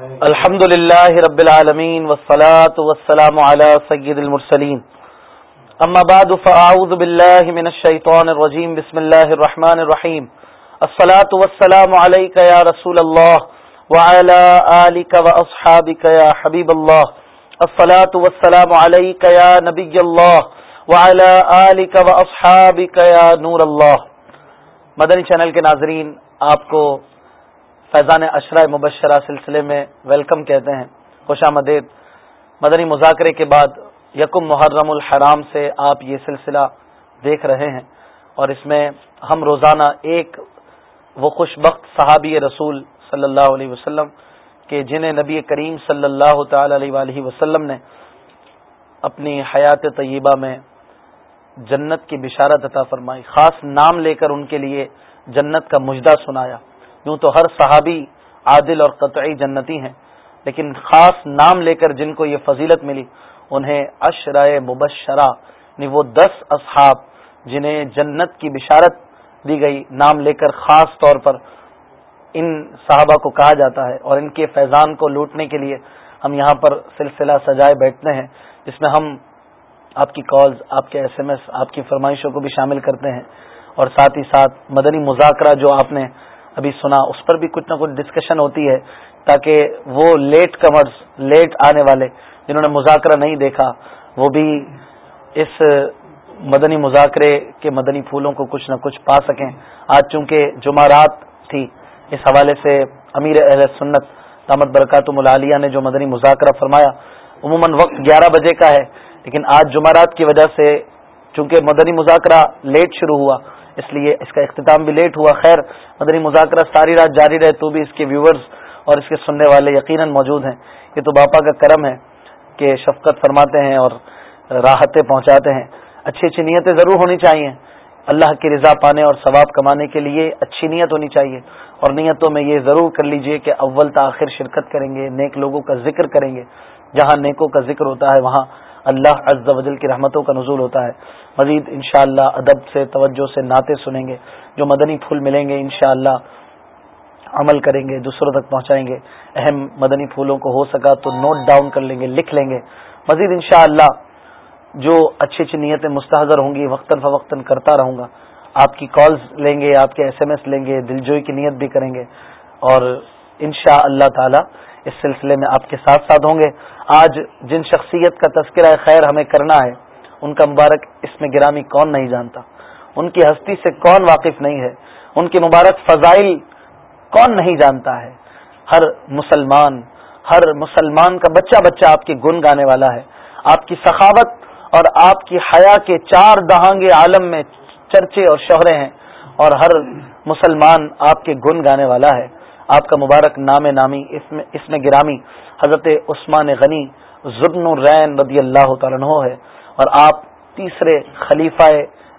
الحمد للہ رب العالمین والصلاة والسلام على سید المرسلین. اما بعد فاعوذ باللہ من الشیطان الرجیم، بسم اللہ الرحمن الرحیم. الصلاة والسلام علیکہ یا رسول اللہ وعلى آلک واصحابک یا حبیب اللہ. الصلاة والسلام علیکہ یا نبی اللہ وعلى آلک واصحابک یا نور اللہ. مدنی چینل کے ناظرین، آپ کو فیضان اشرا مبشرہ سلسلے میں ویلکم کہتے ہیں۔ خوش آمدید۔ مدنی مذاکرے کے بعد یکم محرم الحرام سے آپ یہ سلسلہ دیکھ رہے ہیں اور اس میں ہم روزانہ ایک وہ خوش بخت صحابی رسول صلی اللہ علیہ وسلم کہ جنہیں نبی کریم صلی اللہ تعالی علیہ وآلہ وسلم نے اپنی حیات طیبہ میں جنت کی بشارت عطا فرمائی، خاص نام لے کر ان کے لیے جنت کا مجدہ سنایا۔ یوں تو ہر صحابی عادل اور قطعی جنتی ہیں، لیکن خاص نام لے کر جن کو یہ فضیلت ملی، انہیں اشرائے مبشرہ یعنی وہ دس اصحاب جنہیں جنت کی بشارت دی گئی نام لے کر خاص طور پر ان صحابہ کو کہا جاتا ہے اور ان کے فیضان کو لوٹنے کے لیے ہم یہاں پر سلسلہ سجائے بیٹھتے ہیں، جس میں ہم آپ کی کالز، آپ کے ایس ایم ایس، آپ کی فرمائشوں کو بھی شامل کرتے ہیں اور ساتھ ہی ساتھ مدنی مذاکرہ جو آپ نے ابھی سنا، اس پر بھی کچھ نہ کچھ ڈسکشن ہوتی ہے تاکہ وہ لیٹ کمرز لیٹ آنے والے جنہوں نے مذاکرہ نہیں دیکھا، وہ بھی اس مدنی مذاکرے کے مدنی پھولوں کو کچھ نہ کچھ پا سکیں۔ آج چونکہ جمعرات تھی، اس حوالے سے امیر اہل سنت دامت برکات ملالیہ نے جو مدنی مذاکرہ فرمایا، عموماً وقت گیارہ بجے کا ہے، لیکن آج جمعرات کی وجہ سے چونکہ مدنی مذاکرہ لیٹ شروع ہوا اس لیے اس کا اختتام بھی لیٹ ہوا۔ خیر، مدنی مذاکرہ ساری رات جاری رہے تو بھی اس کے ویورز اور اس کے سننے والے یقیناً موجود ہیں۔ یہ تو باپا کا کرم ہے کہ شفقت فرماتے ہیں اور راحتیں پہنچاتے ہیں۔ اچھی اچھی نیتیں ضرور ہونی چاہیے۔ اللہ کی رضا پانے اور ثواب کمانے کے لیے اچھی نیت ہونی چاہیے۔ اور نیتوں میں یہ ضرور کر لیجیے کہ اول تاخیر شرکت کریں گے، نیک لوگوں کا ذکر کریں گے۔ جہاں نیکوں کا ذکر ہوتا ہے، وہاں اللہ عز و جل کی رحمتوں کا نزول ہوتا ہے۔ مزید انشاءاللہ اللہ ادب سے، توجہ سے نعتیں سنیں گے۔ جو مدنی پھول ملیں گے انشاءاللہ عمل کریں گے، دوسروں تک پہنچائیں گے۔ اہم مدنی پھولوں کو ہو سکا تو نوٹ ڈاؤن کر لیں گے، لکھ لیں گے۔ مزید انشاءاللہ جو اچھی اچھی نیتیں مستحضر ہوں گی، وقتاً فوقتاً کرتا رہوں گا۔ آپ کی کالز لیں گے، آپ کے ایس ایم ایس لیں گے، دلجوئی کی نیت بھی کریں گے۔ اور ان شاء اللہ تعالی اس سلسلے میں آپ کے ساتھ ساتھ ہوں گے۔ آج جن شخصیت کا تذکرہ خیر ہمیں کرنا ہے، ان کا مبارک اس میں گرامی کون نہیں جانتا۔ ان کی ہستی سے کون واقف نہیں ہے؟ ان کے مبارک فضائل کون نہیں جانتا ہے؟ ہر مسلمان ہر مسلمان کا بچہ بچہ آپ کے گن گانے والا ہے۔ آپ کی سخاوت اور آپ کی حیا کے چار دہانگے عالم میں چرچے اور شہرے ہیں اور ہر مسلمان آپ کے گن گانے والا ہے۔ آپ کا مبارک نام نامی، اس میں گرامی حضرت عثمان غنی ضبن الرین رضی اللہ تعالیٰ ہے اور آپ تیسرے خلیفہ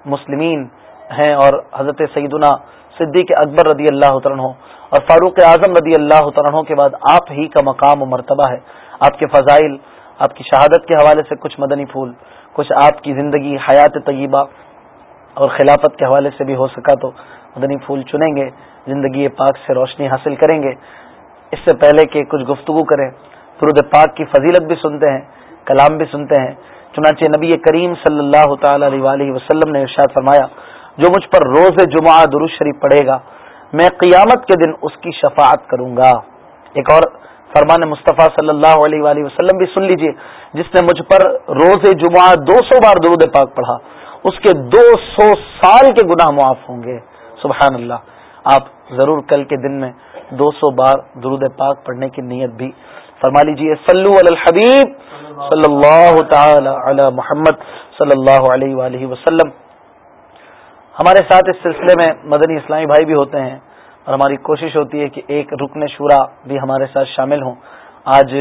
مسلمین ہیں اور حضرت سیدنا صدیق اکبر رضی اللہ عنہ اور فاروق اعظم رضی اللہ عنہ کے بعد آپ ہی کا مقام و مرتبہ ہے۔ آپ کے فضائل، آپ کی شہادت کے حوالے سے کچھ مدنی پھول، کچھ آپ کی زندگی، حیات طیبہ اور خلافت کے حوالے سے بھی ہو سکا تو مدنی پھول چنیں گے، زندگی پاک سے روشنی حاصل کریں گے۔ اس سے پہلے کہ کچھ گفتگو کریں فرود پاک کی فضیلت بھی سنتے ہیں، کلام بھی سنتے ہیں۔ چنانچہ نبی کریم صلی اللہ تعالی علیہ وسلم نے ارشاد فرمایا، جو مجھ پر روز جمعہ درست شریف پڑھے گا، میں قیامت کے دن اس کی شفاعت کروں گا۔ ایک اور فرمان مصطفیٰ صلی اللہ علیہ وآلہ وسلم بھی سن لیجیے، جس نے مجھ پر روز جمعہ دو سو بار درود پاک پڑھا، اس کے دو سو سال کے گناہ معاف ہوں گے۔ سبحان اللہ، آپ ضرور کل کے دن میں دو سو بار درود پاک پڑھنے کی نیت بھی فرما لیجیے سلو الحبیب، صلی اللہ تعالی علی محمد، صلی اللہ علیہ وآلہ وسلم۔ ہمارے ساتھ اس سلسلے میں مدنی اسلامی بھائی بھی ہوتے ہیں اور ہماری کوشش ہوتی ہے کہ ایک رکن شورا بھی ہمارے ساتھ شامل ہوں۔ آج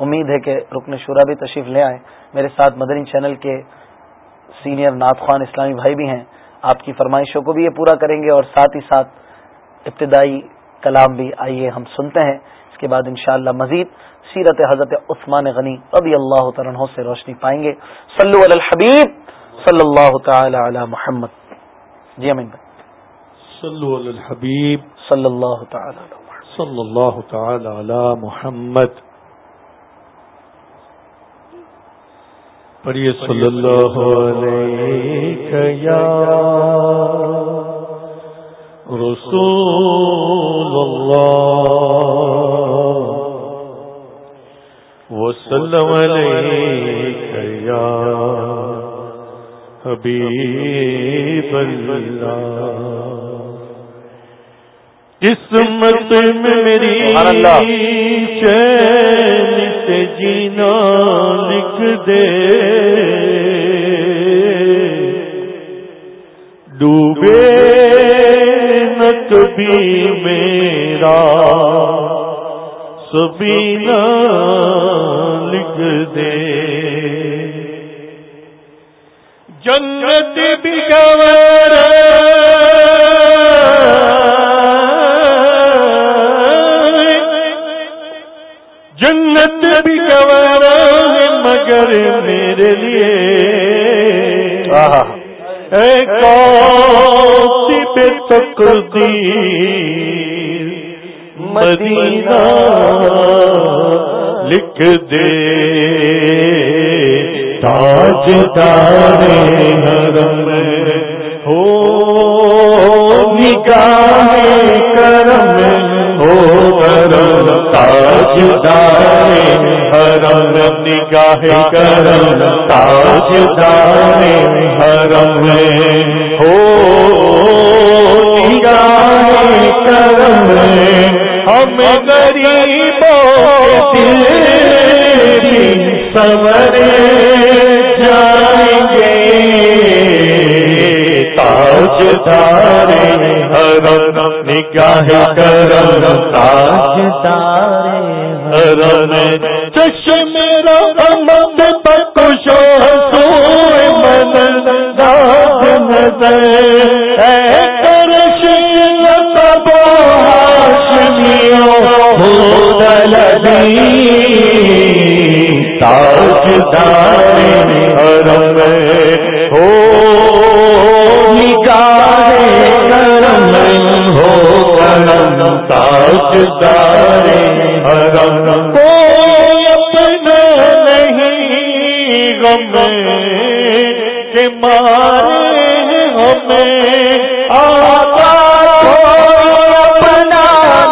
امید ہے کہ رکن شورا بھی تشریف لے آئے میرے ساتھ مدنی چینل کے سینئر نعت خوان اسلامی بھائی بھی ہیں۔ آپ کی فرمائشوں کو بھی یہ پورا کریں گے اور ساتھ ہی ساتھ ابتدائی کلام بھی آئیے ہم سنتے ہیں۔ اس کے بعد انشاءاللہ مزید سیرت حضرت عثمان غنی رضی اللہ تعالیٰ سے روشنی پائیں گے۔ صلو علی الحبیب صلی اللہ تعالی علی محمد۔ جی امین بھائی۔ صلو علی الحبیب صلی اللہ تعالی علی محمد۔ صلی اللہ تعالی علی محمد۔ پڑھیے صلی اللہ علیہ یا رسول اللہ وسلم علیہ یا حبیب اللہ قسمت میں میری چین سے جینا لکھ دے۔ ڈوبے نہ کبھی میرا سبینا لکھ دے۔ جنت بھی گور پہ تکتی مدینہ لکھ دے۔ تاج تارے حرم ہو، نگاہ کرم ہو، کرم تاج دارے حرم نگاہ کرم تاج دارے حرم ہو نگاہ کرم ہم غریبوں سورے جائیں گے تاج دارے حرم نگاہ کرم تاج تارے حرم چشم میرا امد بکشو سوئے من داد نظر اے ہاشمیوں لبی تاج حرم ہو۔ نگاہ کرم ہو کرم تاج دارے حرم کوئی اپنا نہیں غم کے مارے ہمیں آقا کوئی اپنا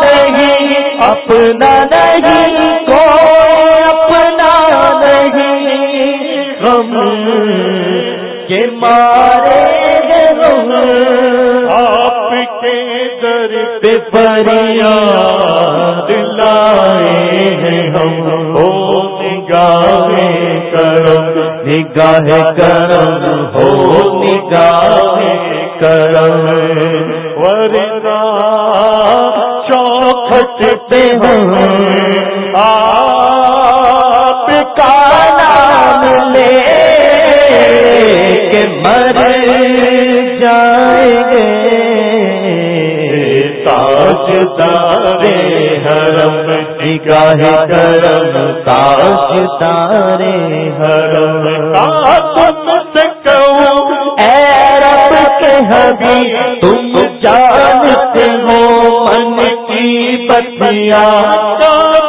نہیں اپنا نہیں، کوئی اپنا نہیں غم کے مارے ہم آپ کے در پہ پریا دلائے ہیں ہم۔ ہو نگاہ کرم نگاہ کرم۔ ہو نگاہ کرم۔ ورنہ چوکھٹ پہ ہم آپ کا نام لے کے مر جائیں گے۔ تاج تارے حرم نگاہ کرم تاج تارے حرم تم سے کہوں اے رب کے حبی تم جانتے ہو من کی بتیا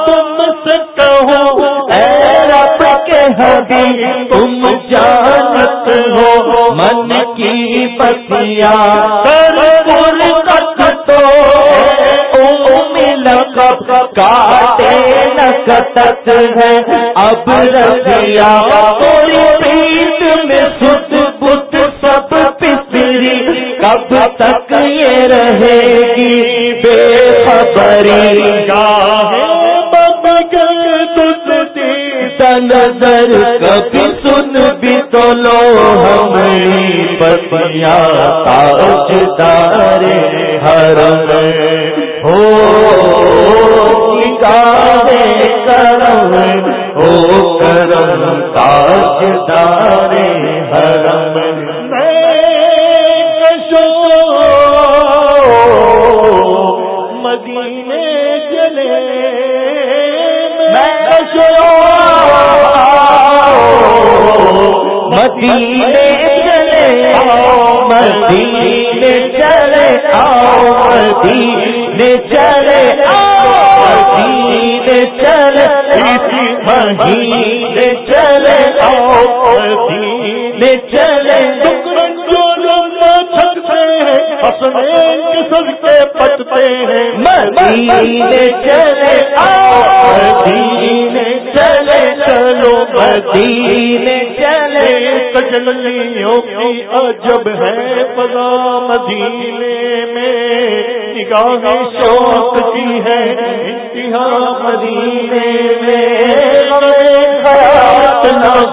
تم سے کہوں اے رب کے حبی تم جانت ہو من کی بتیا کر تو لقب کاٹے نکتت ہے اب رکھیا کوئی پیٹ میں ست بت سب پسری کب تک یہ رہے گی بے خبری گاہ نظر کبھی سن بھی لو ہمیں پتیا تاج دارے حرم ہو نگاہ کرم ہو کرم تاج دارے حرم مدینے چلے۔ میں مدینے چلے مدینے چلے آؤ مدینے چلے آؤ مدینے چلے اسی مہینے چلے آؤ مدینے چلے کے ہیں۔ مدینے چلے آؤ مدینے چلے چلو مدینے چلے تجلیوں کی عجب ہے پلا مدینے میں نگاہ شوق کی ہے انتہا مدینے میں۔ خیالات نہ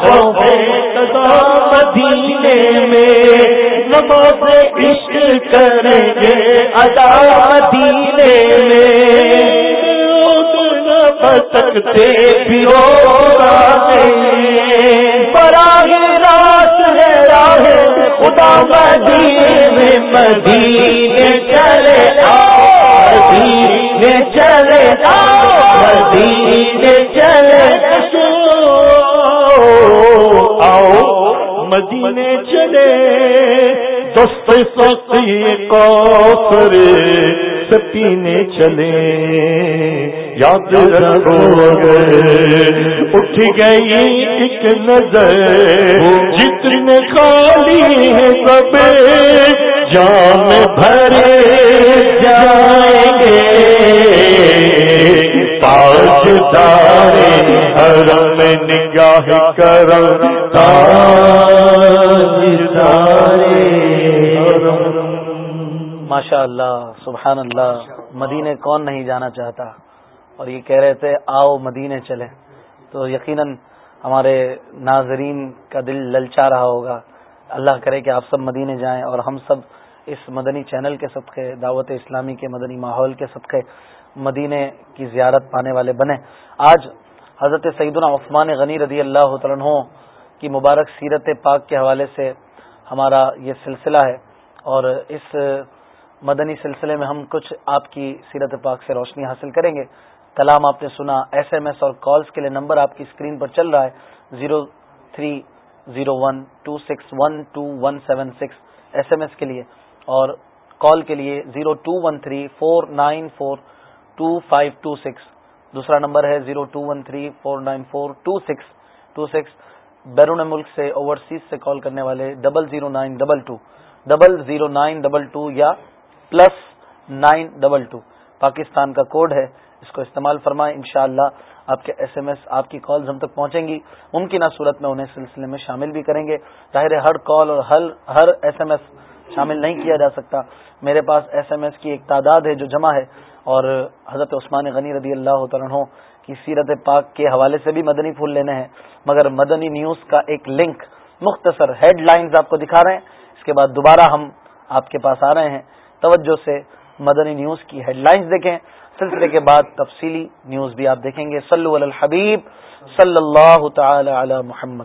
مدینے میں۔ نماز عشق کریں گے ادا مدینے میں۔ سکتے پیو براہ راس ہے راہ خدا مدینے مدینے چلے مدینے چلے آؤ، مدینے چلے آؤ، مدینے چلے۔ دست سخی کوثر پینے چلے۔ یاد رکھو گے اٹھ گئی ایک نظر، جتنے خالی ہے سب جام بھرے جائیں گے۔ تاج دارے حرم نگاہ کرم تاج دارے ماشاء اللہ سبحان اللہ، مدینے کون نہیں جانا چاہتا؟ اور یہ کہہ رہے تھے، آؤ مدینے چلے تو یقیناً ہمارے ناظرین کا دل للچا رہا ہوگا۔ اللہ کرے کہ آپ سب مدینے جائیں اور ہم سب اس مدنی چینل کے صدقے، دعوت اسلامی کے مدنی ماحول کے صدقے مدینے کی زیارت پانے والے بنے آج حضرت سعید عثمان غنی رضی اللہ عنہ کی مبارک سیرت پاک کے حوالے سے ہمارا یہ سلسلہ ہے اور اس مدنی سلسلے میں ہم کچھ آپ کی سیرت پاک سے روشنی حاصل کریں گے۔ کلام آپ نے سنا ایس ایم ایس اور کالز کے لیے نمبر آپ کی اسکرین پر چل رہا ہے، zero three zero one two six one two one seven six S M S کے لیے اور کال کے لیے zero two one three four nine four two five two six دوسرا نمبر ہے zero two one three four nine four two six two six بیرون ملک سے اوورسیز سے کال کرنے والے double zero nine double two double zero nine double two یا plus nine double two Pakistan کا کوڈ ہے اس کو استعمال فرمائیں، انشاءاللہ شاء آپ کے ایس ایم ایس آپ کی کالز ہم تک پہنچیں گی۔ ممکنہ صورت میں انہیں سلسلے میں شامل بھی کریں گے۔ ظاہر ہر کال اور ہر ہر ایس ایم ایس شامل نہیں کیا جا سکتا۔ میرے پاس ایس ایم ایس کی ایک تعداد ہے جو جمع ہے اور حضرت عثمان غنی رضی اللہ عنہ کی سیرت پاک کے حوالے سے بھی مدنی پھول لینے ہیں۔ مگر مدنی نیوز کا ایک لنک، مختصر ہیڈ لائنز آپ کو دکھا رہے ہیں۔ اس کے بعد دوبارہ ہم آپ کے پاس آ رہے ہیں۔ توجہ سے مدنی نیوز کی ہیڈ لائنز دیکھیں۔ سلسلے کے بعد تفصیلی نیوز بھی آپ دیکھیں گے۔ صلو علی الحبیب، صلی اللہ تعالی علی محمد۔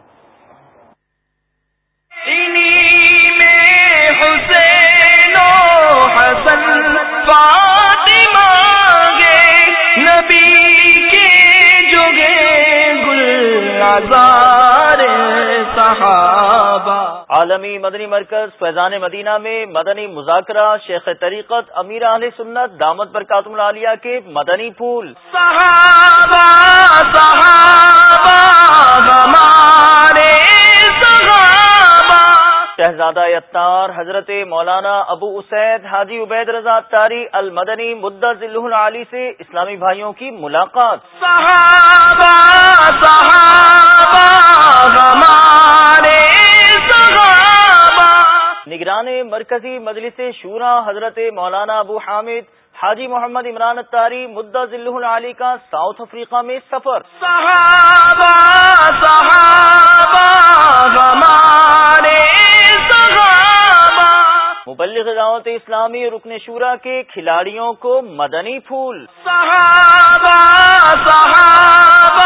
عالمی مدنی مرکز فیضان مدینہ میں مدنی مذاکرہ شیخ طریقت امیر علیہ سنت دامت پر کاتم العالیہ کے مدنی پھول۔ صحابہ صحابہ ہمارے صحابہ۔ شہزادہ اتار حضرت مولانا ابو اسید حاجی عبید رضا تاری المدنی مدض علی سے اسلامی بھائیوں کی ملاقات۔ صحابہ صحابہ۔ نگران مرکزی مجلس شورا حضرت مولانا ابو حامد حاجی محمد عمران تاری مدعا ذلح علی کا ساؤتھ افریقہ میں سفر۔ صحابہ صحابہ مبلغ دعوت اسلامی رکن شورا کے کھلاڑیوں کو مدنی پھول۔ صحابہ صحابہ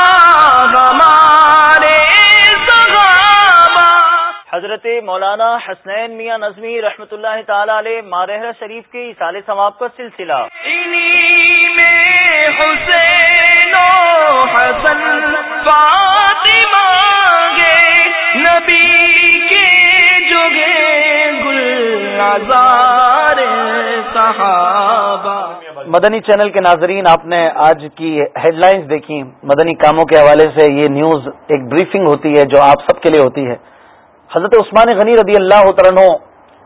حضرت مولانا حسنین میاں نظمی رحمۃ اللہ تعالی علیہ مارہ شریف کے اصال ثواب کا سلسلہ۔ حسین حسن فاطمہ نبی کے گل صحابہ۔ مدنی چینل کے ناظرین، آپ نے آج کی ہیڈ لائنز دیکھی۔ مدنی کاموں کے حوالے سے یہ نیوز ایک بریفنگ ہوتی ہے جو آپ سب کے لیے ہوتی ہے۔ حضرت عثمان غنی رضی اللہ عنہ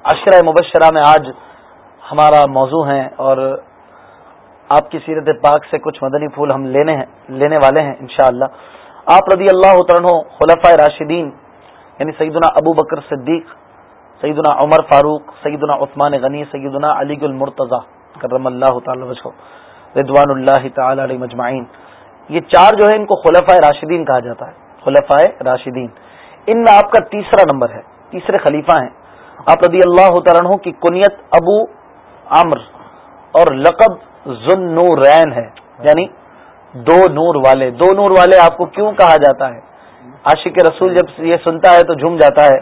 عشرہ مبشرہ میں آج ہمارا موضوع ہے اور آپ کی سیرت پاک سے کچھ مدنی پھول ہم لینے ہیں، لینے والے ہیں انشاءاللہ۔ آپ رضی اللہ عنہ خلفۂ راشدین یعنی سیدنا ابو بکر صدیق سیدنا عمر فاروق، سیدنا عثمان غنی، سیدنا علی المرتضی، کرم اللہ تعالی وجہ، رضوان اللہ تعالی علیہ مجمعین۔ یہ چار جو ہے ان کو خلفۂ راشدین کہا جاتا ہے۔ خلفۂ راشدین۔ ان میں آپ کا تیسرا نمبر ہے، تیسرے خلیفہ ہیں۔ آپ رضی اللہ عنہ کی کنیت ابو عمر اور لقب ذن نورین ہے۔ یعنی دو نور والے۔ دو نور والے آپ کو کیوں کہا جاتا ہے؟ عاشق رسول جب یہ سنتا ہے تو جھوم جاتا ہے۔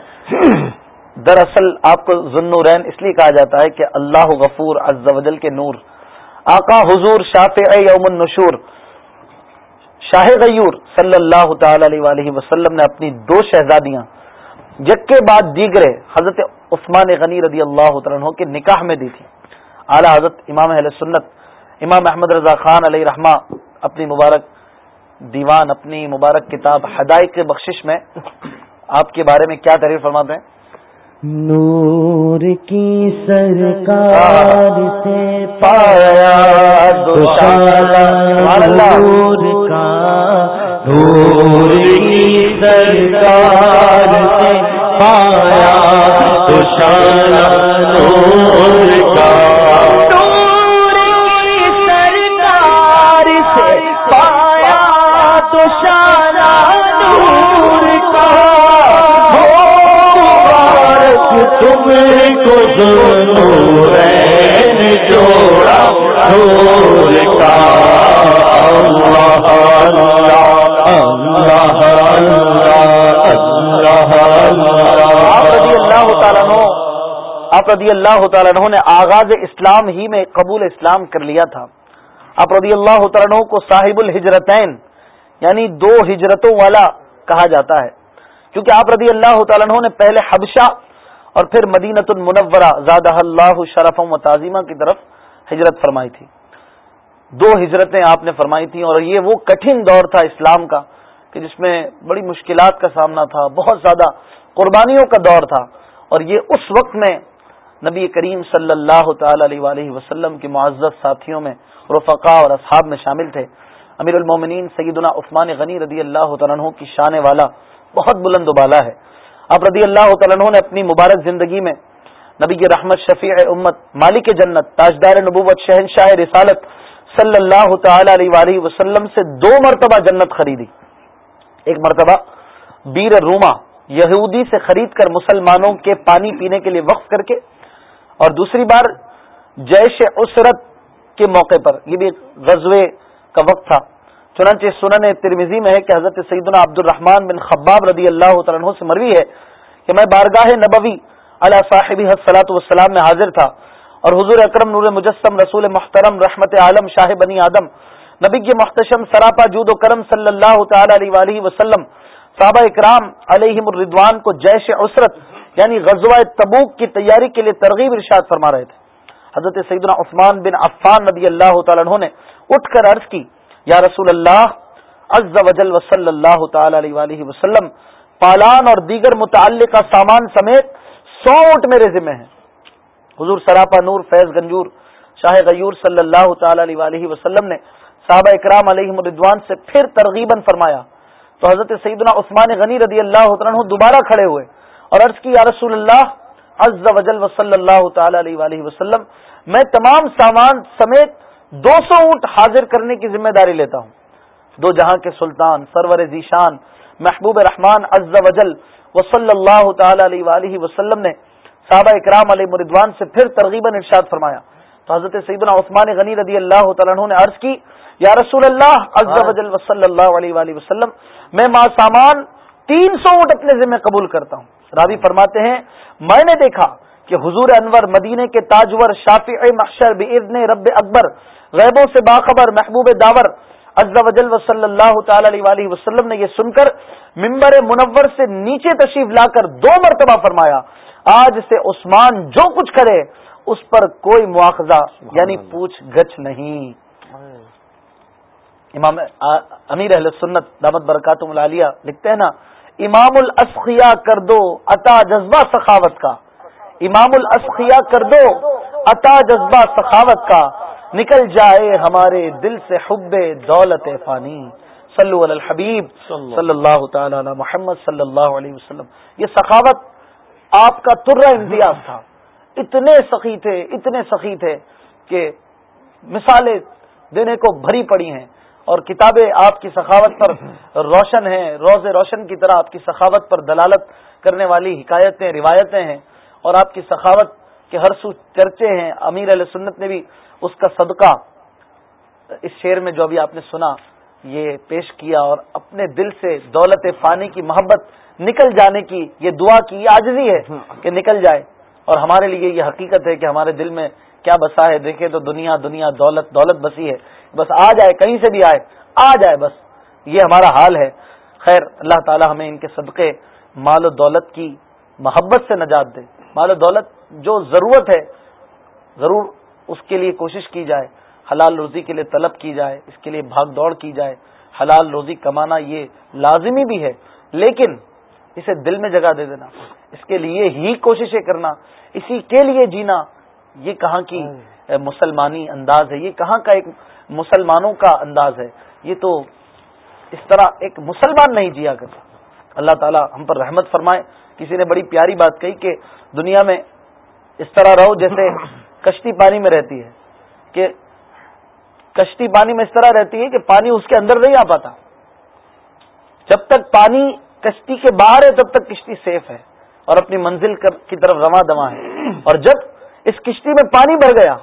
دراصل آپ کو ذن نورین اس لیے کہا جاتا ہے کہ اللہ غفور عز و جل کے نور. آقا حضور شاف یوم النشور، شاہ غیور صلی اللہ تعالی علیہ وسلم نے اپنی دو شہزادیاں یک کے بعد دیگرے حضرت عثمان غنی رضی اللہ عنہ کے نکاح میں دی تھی۔ اعلی حضرت امام اہل سنت، امام احمد رضا خان علیہ رحمہ اپنی مبارک دیوان، اپنی مبارک کتاب ہدایت بخشش میں آپ کے بارے میں کیا تعریف فرماتے ہیں؟ نور کی سرکار سے پایا نور کا نور کی سرکار سے پایا نور کا جوڑا کا آپ رضی اللہ تعالیٰ عنہ نے آغاز اسلام ہی میں قبول اسلام کر لیا تھا۔ آپ رضی اللہ تعالیٰ عنہ کو صاحب الحجرتین یعنی دو ہجرتوں والا کہا جاتا ہے۔ کیونکہ آپ رضی اللہ تعالیٰ عنہ نے پہلے حبشہ اور پھر مدینت المنورہ زادہ اللہ شرف و تعظیمہ کی طرف ہجرت فرمائی تھی۔ دو ہجرتیں آپ نے فرمائی تھیں اور یہ وہ کٹھن دور تھا اسلام کا کہ جس میں بڑی مشکلات کا سامنا تھا، بہت زیادہ قربانیوں کا دور تھا۔ اور یہ اس وقت میں نبی کریم صلی اللہ تعالی علیہ وسلم کے معزز ساتھیوں میں رفقا اور اصحاب میں شامل تھے۔ امیر المومنین سیدنا عثمان غنی رضی اللہ تعالیٰ کی شان والا بہت بلند و بالا ہے۔ اب رضی اللہ تعالیٰ نے اپنی مبارک زندگی میں نبی کی رحمت، شفیع امت، مالک جنت، تاجدار نبوت، شہنشاہ رسالت صلی اللہ تعالی علیہ وآلہ وسلم سے دو مرتبہ جنت خریدی۔ ایک مرتبہ بیر روما یہودی سے خرید کر مسلمانوں کے پانی پینے کے لیے وقف کر کے، اور دوسری بار جیش اسرت کے موقع پر، یہ بھی غزوے کا وقت تھا۔ چنانچہ سنن ترمیزی میں ہے کہ حضرت سیدنا عبد الرحمان بن خباب رضی اللہ عنہ سے مروی ہے کہ میں بارگاہ نبوی علیہ صاحب حسلاۃ والسلام میں حاضر تھا اور حضور اکرم نور مجسم رسول محترم رحمت عالم شاہ بنی آدم، نبی کے محتشم سراپا جود و کرم صلی اللہ تعالی علیہ وآلہ وسلم، صحابہ اکرام علیہ الردوان کو جیش عسرت یعنی غزوہ تبوک کی تیاری کے لیے ترغیب ارشاد فرما رہے تھے۔ حضرت سیدنا عثمان بن عفان نبی اللہ تعالیٰ نے اٹھ کر عرض کی یا رسول اللہ، عز و جل وصلی اللہ تعالی علیہ وآلہ وسلم، پالان اور دیگر متعلقہ سامان سمیت سو اونٹ میرے ذمہ ہیں۔ حضور سراپا نور فیض گنجور، شاہ غیور صلی اللہ تعالی علیہ وآلہ وسلم نے صحابہ اکرام علیہ مردوان سے پھر ترغیباً فرمایا۔ تو حضرت سیدنا عثمان غنی رضی اللہ عنہ دوبارہ کھڑے ہوئے اور عرض کی، یا رسول اللہ، عز و جل وصلی اللہ تعالی علیہ وآلہ وسلم، میں تمام سامان سمیت دو سو اونٹ حاضر کرنے کی ذمہ داری لیتا ہوں۔ دو جہاں کے سلطان سرور ذیشان محبوب رحمان عز و جل و صلی اللہ تعالی علیہ وآلہ وسلم نے صحابہ اکرام علیہ مردوان سے پھر ترغیباً ارشاد فرمایا۔ تو حضرت سیدنا عثمان غنی رضی اللہ تعالیٰ نے عرض کی یا رسول اللہ عز و جل و صلی اللہ علیہ وآلہ وسلم میں ما سامان تین سو اونٹ اپنے ذمہ قبول کرتا ہوں۔ راوی فرماتے ہیں میں نے دیکھا کہ حضور انور مدینے کے تاجور شافی محشر بن رب اکبر غیبوں سے باخبر محبوب داور عز و جل و صلی اللہ تعالی علیہ وآلہ وسلم نے یہ سن کر ممبر منور سے نیچے تشریف لا کر دو مرتبہ فرمایا آج سے عثمان جو کچھ کرے اس پر کوئی مواخذہ یعنی پوچھ گچھ نہیں۔ امام امیر اہل سنت دامت برکات ملالیہ لکھتے ہیں نا امام الاسخیا کر دو عطا جذبہ سخاوت کا۔ امام الاسخیا کر دو عطا جذبہ سخاوت کا۔ نکل جائے ہمارے دل سے حب دولت فانی۔ صلو علی الحبیب۔ صلی اللہ تعالی علی محمد صلی اللہ علیہ وسلم۔ یہ سخاوت آپ کا ترہ امتیاز تھا۔ اتنے سخی تھے اتنے سخی تھے کہ مثالیں دینے کو بھری پڑی ہیں۔ اور کتابیں آپ کی سخاوت پر روشن ہیں روز روشن کی طرح آپ کی سخاوت پر دلالت کرنے والی حکایتیں روایتیں ہیں۔ اور آپ کی سخاوت کے ہر سو چرچے ہیں، امیر علیہ سنت نے بھی اس کا صدقہ اس شعر میں جو ابھی آپ نے سنا، یہ پیش کیا اور اپنے دل سے دولت فانی کی محبت نکل جانے کی یہ دعا کی، یہ آجزی ہے کہ نکل جائے۔ اور ہمارے لیے یہ حقیقت ہے کہ ہمارے دل میں کیا بسا ہے، دیکھیں تو دنیا دنیا دولت دولت بسی ہے۔ بس آ جائے، کہیں سے بھی آئے، آ جائے بس۔ یہ ہمارا حال ہے۔ خیر، اللہ تعالی ہمیں ان کے صدقے مال و دولت کی محبت سے نجات دے۔ مال و دولت جو ضرورت ہے، ضرور اس کے لیے کوشش کی جائے، حلال روزی کے لیے طلب کی جائے، اس کے لیے بھاگ دوڑ کی جائے، حلال روزی کمانا یہ لازمی بھی ہے، لیکن اسے دل میں جگہ دے دینا، اس کے لیے ہی کوششیں کرنا، اسی کے لیے جینا، یہ کہاں کی مسلمانی انداز ہے، یہ کہاں کا ایک مسلمانوں کا انداز ہے، یہ تو اس طرح ایک مسلمان نہیں جیا کرتا۔ اللہ تعالی ہم پر رحمت فرمائے، کسی نے بڑی پیاری بات کہی کہ دنیا میں اس طرح رہو جیسے کشتی پانی میں رہتی ہے، کہ کشتی پانی میں اس طرح رہتی ہے کہ پانی اس کے اندر نہیں آ پاتا۔ جب تک پانی کشتی کے باہر ہے، تب تک کشتی سیف ہے اور اپنی منزل کی طرف رواں دواں ہے۔ اور جب اس کشتی میں پانی بھر گیا،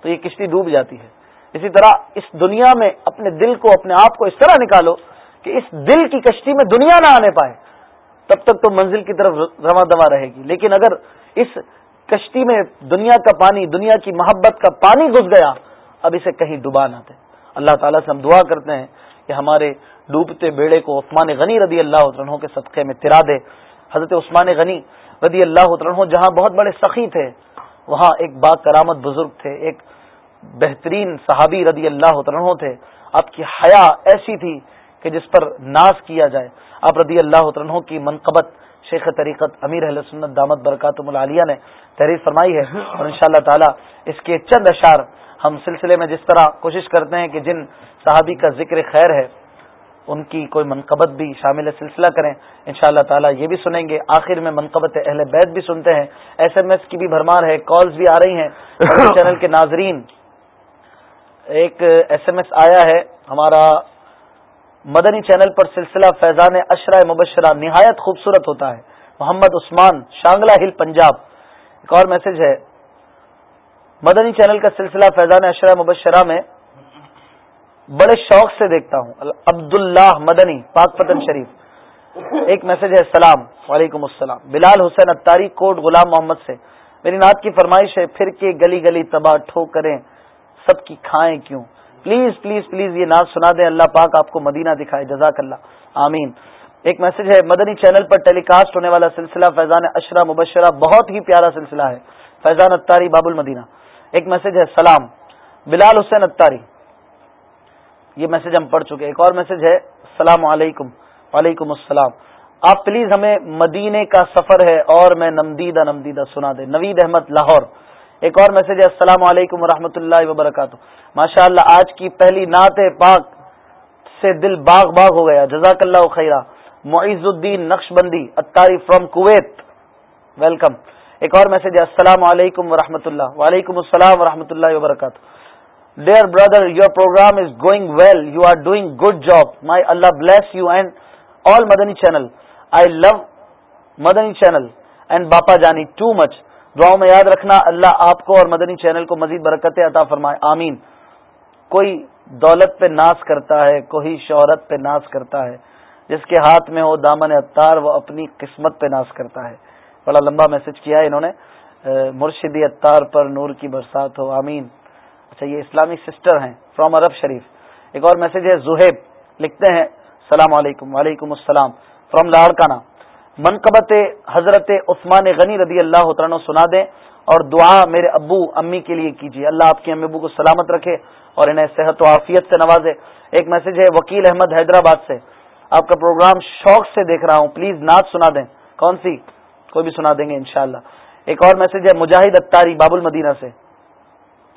تو یہ کشتی ڈوب جاتی ہے۔ اسی طرح اس دنیا میں اپنے دل کو، اپنے آپ کو اس طرح نکالو کہ اس دل کی کشتی میں دنیا نہ آنے پائے، تب تک تو منزل کی طرف رواں دواں رہے گی۔ لیکن اگر اس کشتی میں دنیا کا پانی، دنیا کی محبت کا پانی گھس گیا، اب اسے کہیں ڈبا نہ دے اللہ تعالیٰ سے ہم دعا کرتے ہیں کہ ہمارے ڈوبتے بیڑے کو عثمان غنی رضی اللہ عنہ کے صدقے میں ترا دے۔ حضرت عثمان غنی رضی اللہ عنہ جہاں بہت بڑے سخی تھے، وہاں ایک با کرامت بزرگ تھے، ایک بہترین صحابی رضی اللہ عنہ تھے۔ آپ کی حیا ایسی تھی کہ جس پر ناز کیا جائے۔ آپ رضی اللہ عنہ کی منقبت شیخ طریقت امیر اہل سنت دامت برکاتم العالیہ نے تحریر فرمائی ہے اور ان شاء اللہ تعالی اس کے چند اشار ہم سلسلے میں جس طرح کوشش کرتے ہیں کہ جن صحابی کا ذکر خیر ہے ان کی کوئی منقبت بھی شامل سلسلہ کریں ان شاء اللہ تعالیٰ یہ بھی سنیں گے۔ آخر میں منقبت اہل بیت بھی سنتے ہیں۔ ایس ایم ایس کی بھی بھرمار ہے کالز بھی آ رہی ہیں۔ چینل کے ناظرین ایک ایس ایم ایس آیا ہے ہمارا مدنی چینل پر سلسلہ فیضان اشرا مبشرہ نہایت خوبصورت ہوتا ہے۔ محمد عثمان، شانگلہ ہل، پنجاب۔ ایک اور میسج ہے۔ مدنی چینل کا سلسلہ فیضان اشرا مبشرہ میں بڑے شوق سے دیکھتا ہوں۔ عبد اللہ مدنی، پاک پتن شریف۔ ایک میسج ہے، سلام، وعلیکم السلام۔ بلال حسین اتاری کوٹ غلام محمد سے۔ میری نعت کی فرمائش ہے، پھر کے گلی گلی تباہ ٹھو کریں۔ سب کی کھائیں کیوں؟ پلیز پلیز پلیز یہ نعت سنا دیں، اللہ پاک آپ کو مدینہ دکھائے جزاک اللہ آمین۔ ایک میسج ہے، مدنی چینل پر ٹیلی کاسٹ ہونے والا سلسلہ فیضان اشرا مبشرہ، بہت ہی پیارا سلسلہ ہے، فیضان اتاری باب المدینہ۔ ایک میسج ہے، سلام، بلال حسین اتاری یہ میسج ہم پڑھ چکے ایک اور میسج ہے، السلام علیکم، وعلیکم السلام۔ آپ پلیز ہمیں مدینے کا سفر ہے اور میں نمدیدہ نمدیدہ سنا دیں۔ نوید احمد، لاہور۔ ایک اور میسج ہے، السلام علیکم و اللہ وبرکاتہ۔ ماشاء اللہ آج کی پہلی نعت پاک سے دل باغ باغ ہو گیا۔ جزاک اللہ خیرہ۔ معیز الدین نقش بندی اتاری فرام کویت۔ ویلکم ایک اور میسج ہے، السلام علیکم و اللہ۔ وعلیکم السلام و اللہ وبرکاتہ۔ Dear brother your programme is going well you are doing good job my Allah bless you and all Madani channel I love Madani channel and باپا جانی ٹو مچ دعاؤں میں یاد رکھنا، اللہ آپ کو اور مدنی چینل کو مزید برکت عطا فرمائے، آمین۔ کوئی دولت پہ ناز کرتا ہے، کوئی شہرت پہ ناز کرتا ہے، جس کے ہاتھ میں ہو دامن اتار وہ اپنی قسمت پہ ناز کرتا ہے۔ بڑا لمبا میسج کیا ہے انہوں نے مرشدی اتار پر نور کی برسات ہو، آمین۔ اچھا یہ اسلامک سسٹر ہیں فرام عرب شریف۔ ایک اور میسج ہے، زہیب، لکھتے ہیں، السلام علیکم، وعلیکم السلام فرام لاڑکانہ۔ منقبت حضرت عثمان غنی رضی اللہ عنہ سنا دیں اور دعا میرے ابو، امی کے لیے کیجیے۔ اللہ آپ کے امی ابو کو سلامت رکھے اور انہیں صحت و عافیت سے نوازے۔ ایک میسج ہے وکیل احمد حیدرآباد سے۔ آپ کا پروگرام شوق سے دیکھ رہا ہوں۔ پلیز نعت سنا دیں۔ کون سی؟ کوئی بھی سنا دیں گے انشاءاللہ۔ ایک اور میسج ہے مجاہد اتاری باب المدینہ سے۔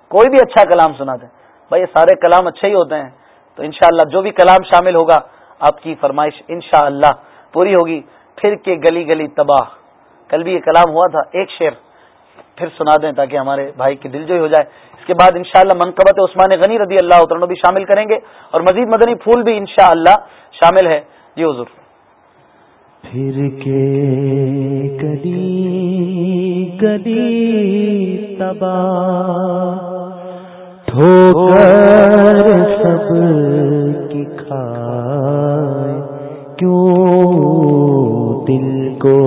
کوئی بھی اچھا کلام سنا دیں۔ بھائی یہ سارے کلام اچھے ہی ہوتے ہیں۔ تو انشاءاللہ جو بھی کلام شامل ہوگا، آپ کی فرمائش انشاءاللہ پوری ہوگی۔ پھر کے گلی گلی تباہ۔ کل بھی یہ کلام ہوا تھا، ایک شعر۔ پھر سنا دیں تاکہ ہمارے بھائی کی دل جوئی ہو جائے۔ اس کے بعد انشاءاللہ منقبت عثمان غنی رضی اللہ عنہ بھی شامل کریں گے اور مزید مدنی پھول بھی انشاءاللہ شامل ہے۔ جی حضور۔ پھر کے گلی گلی ٹھوکر سب کی کھائے۔ کیوں کو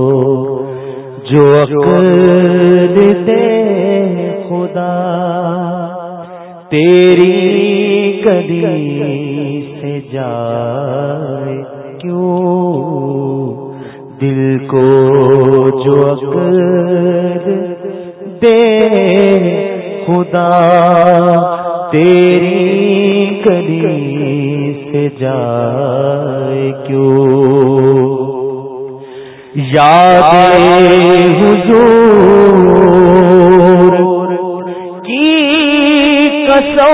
جو دے خدا تیری گلی سے جائے کیوں؟ دل کو جو دے خدا تیری گلی سے جائے کیوں؟ یاد حضور کی کسو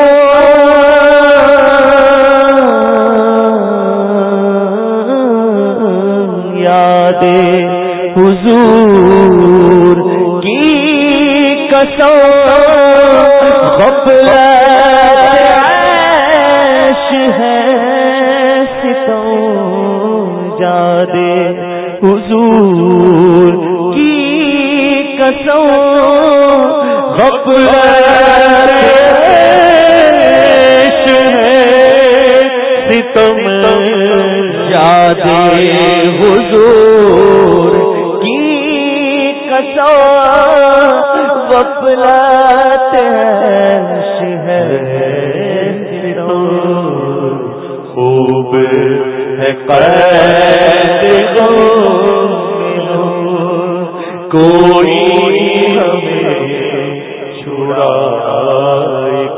حضور کی کسو عیش ہے ستوں جادے عیش ہے. ستم جادے حضور غفلت خوب ہے قید کوئی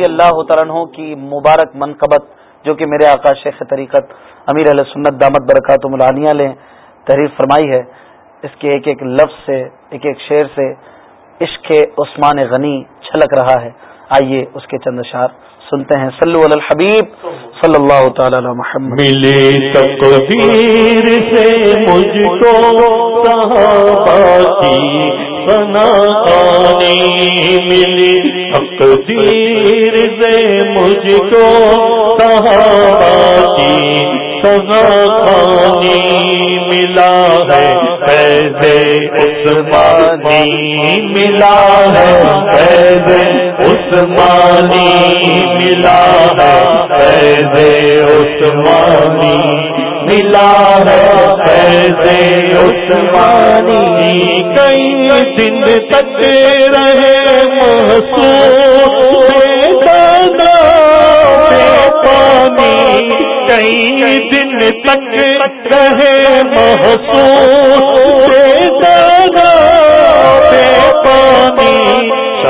رضی اللہ تعالیٰ کی مبارک منقبت جو کہ میرے آقا شیخ طریقت امیر علیہ سنت دامت برکات ملانیہ نے تحریر فرمائی ہے، اس کے ایک ایک لفظ سے، ایک ایک شعر سے عشق عثمان غنی چھلک رہا ہے۔ آئیے اس کے چند اشار سنتے ہیں۔ سلو الحبیب صلی اللہ تعالی محمد۔ ملے تقدیر سے مجھ کو سنا آنی ملی تقدیر سے مجھ کو صحابہ سنا آنی ملا ہے ایسے عثمانی ملا ہے ایسے عثمانی ملا ہے ایسے عثمانی ملا ہے ایسے عثمانی کئی دن تک رہے محسوس کئی دن تک رہے محسوس دادا پانی۔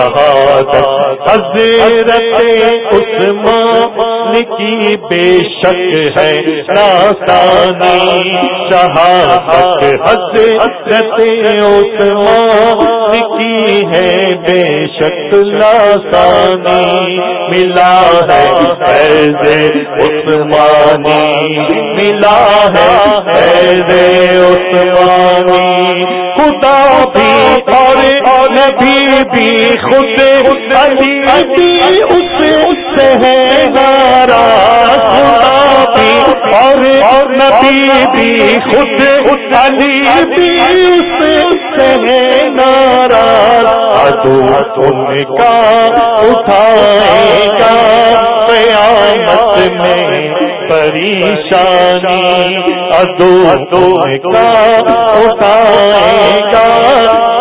شہادت حضرت عثمان کی بے شک ہے ناسانی شہادت۔ حضرت عثمان کی ہے بے شک ناسانی ملا ہے فیض عثمانی۔ ملا ہے فیض عثمانی۔ خدا بھی نبی بھی خود علی بھی اس سے ہے نارا خدا بھی اور نبی بھی خود علی بھی اس سے ہے نارا ادو ان کا اٹھائے گا قیامت میں پریشانی، ادو کا اٹھائے گا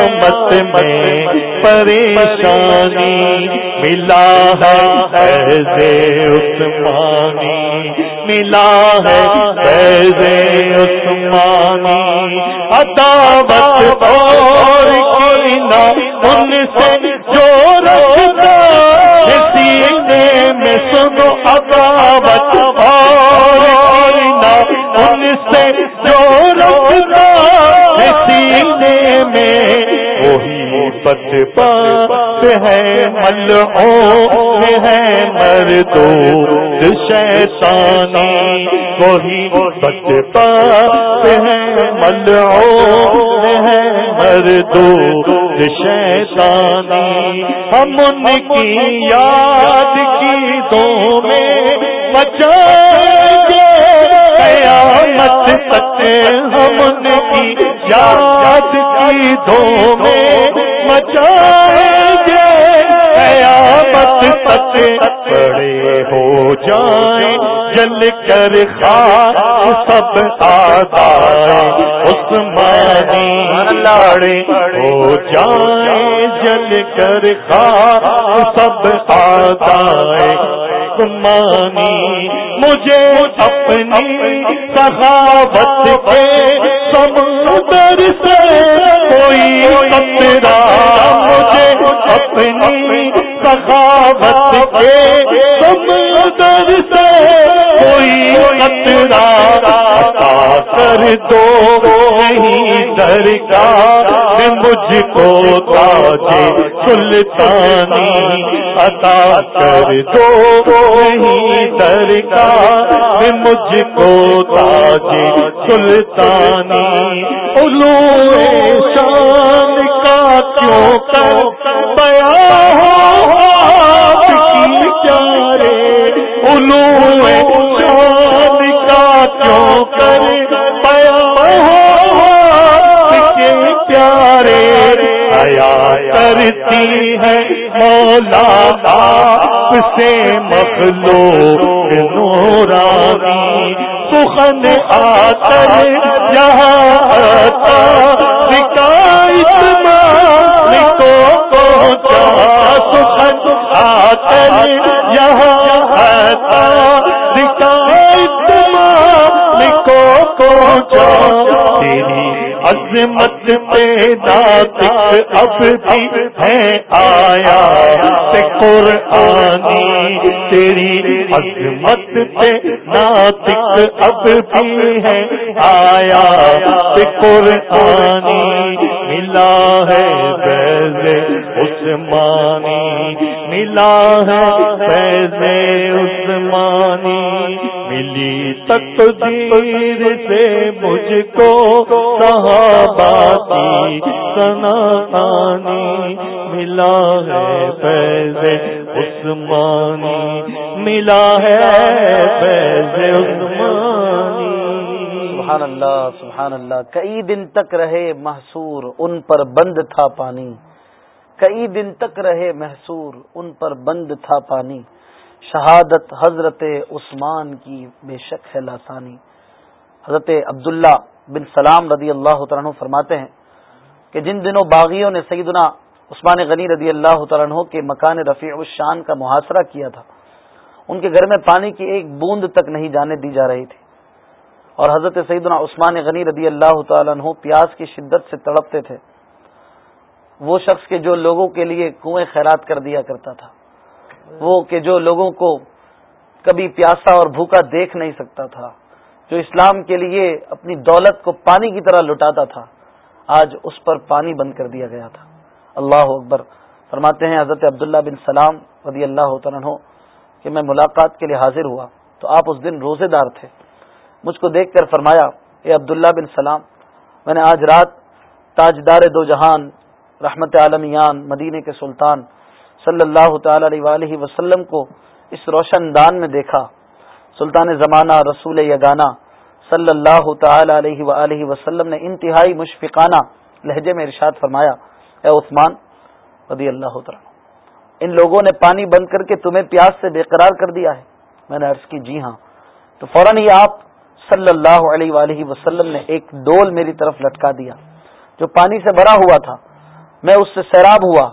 قیامت میں پریشانی ملا ہے ایسے عثمانی ملا ہے ایسے عثمانی عداوت اور کوئی نہ ان سے جو رکھتا سینے میں سنو عداوت اور کوئی نہ ان سے جو رکھتا سینے میں وہی پاس ہے مل ہے مردو شیطانی، وہی بد پاس ہے مل ہے مردو شیطانی۔ ہم ان کی یاد کی دو میں بچائیں گے۔ قیامت تک ہم ان کی یاد کی میں بچائیں گے۔ قیامت تک بڑے ہو جائیں۔ جل کر خاک سب آدائے عثمانی لاڑے ہو جائیں۔ جل کر خاک سب آدائے عثمانی، مجھے اپنی سخاوت کے سمندر سے کوئی قطرہ مجھے اپنی سخاوت کے سمندر سے کوئی قطرہ عطا کر دو، نہیں درگاہ مجھ کو تاج سلطانی عطا کر دو، نہیں درگاہ مجھ کو تاج سلطانی۔ علو شان کا کیوں کر بیا ہو کی پیارے علو شان کا کیوں کر بیا ہو کے پیارے آیا کرتی ہے مولا آپ سے مخلوق نورانی۔ سخن آتر یہاں آتا شکایت مالکوں عظمت پہ ناطق اب بھی ہے آیا قرآنی تیری عظمت پہ ناطق اب بھی ہے آیا قرآنی ملا ہے فیض عثمانی ملا ہے فیض عثمانی، ملی تقدیر سے مجھ کو صحابہ کی سنانی ملا ہے فیض عثمانی، ملا ہے فیض عثمانی۔ سبحان اللہ سبحان اللہ، کئی دن تک رہے محصور، ان پر بند تھا پانی۔ کئی دن تک رہے محصور، ان پر بند تھا پانی۔ شہادت حضرت عثمان کی بے شک ہے لاسانی۔ حضرت عبداللہ بن سلام رضی اللہ تعالیٰ فرماتے ہیں کہ جن دنوں باغیوں نے سیدنا عثمان غنی رضی اللہ تعالیٰ کے مکان رفیع الشان کا محاصرہ کیا تھا، ان کے گھر میں پانی کی ایک بوند تک نہیں جانے دی جا رہی تھی۔ اور حضرت سیدنا عثمان غنی رضی اللہ تعالیٰ پیاس کی شدت سے تڑپتے تھے۔ وہ شخص کے جو لوگوں کے لیے کنویں خیرات کر دیا کرتا تھا، وہ کہ جو لوگوں کو کبھی پیاسا اور بھوکا دیکھ نہیں سکتا تھا، جو اسلام کے لیے اپنی دولت کو پانی کی طرح لٹاتا تھا، آج اس پر پانی بند کر دیا گیا تھا۔ اللہ اکبر۔ فرماتے ہیں حضرت عبداللہ بن سلام رضی اللہ عنہ کہ میں ملاقات کے لیے حاضر ہوا تو آپ اس دن روزے دار تھے۔ مجھ کو دیکھ کر فرمایا، اے عبداللہ بن سلام، میں نے آج رات تاجدار دو جہان رحمت عالمیان مدینے کے سلطان صلی اللہ تعالی علیہ وسلم کو اس روشن دان میں دیکھا۔ سلطان زمانہ رسول یگانہ صلی اللہ تعالی علیہ وآلہ وسلم نے انتہائی مشفقانہ لہجے میں ارشاد فرمایا، اے عثمان رضی اللہ تعالی، ان لوگوں نے پانی بند کر کے تمہیں پیاس سے بے قرار کر دیا ہے۔ میں نے عرض کی جی ہاں۔ تو فوراً ہی آپ صلی اللہ علیہ وآلہ وسلم نے ایک ڈول میری طرف لٹکا دیا، جو پانی سے بھرا ہوا تھا۔ میں اس سے سیراب ہوا